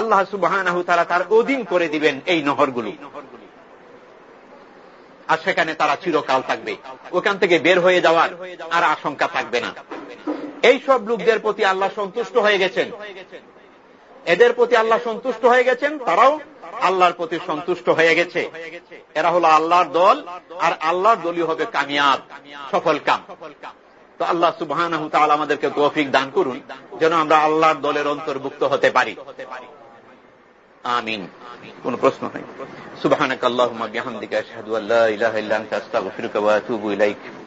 আল্লাহ সুবাহ তারা তার অধীন করে দিবেন এই নহরগুলো। আর সেখানে তারা চিরকাল থাকবে। ওখান থেকে বের হয়ে যাওয়ার আর আশঙ্কা থাকবে না। এই সব লোকদের প্রতি আল্লাহ সন্তুষ্ট হয়ে গেছেন। এদের প্রতি আল্লাহ সন্তুষ্ট হয়ে গেছেন, তারাও আল্লাহর প্রতি সন্তুষ্ট হয়ে গেছে। এরা হলো আল্লাহর দল, আর আল্লাহর দলই হবে কামিয়াব, সফল কাম। তো আল্লাহ সুবাহ আমাদেরকে তৌফিক দান করুন, যেন আমরা আল্লাহর দলের অন্তর্ভুক্ত হতে পারি। আমিন। কোন প্রশ্ন নেই। সুবাহ আল্লাহ বিহামদিকা শাহাদু আল্লাহ ইলাহা ইল্লা আনতা আস্তাগফিরুকা ওয়া আতুবু ইলাইক।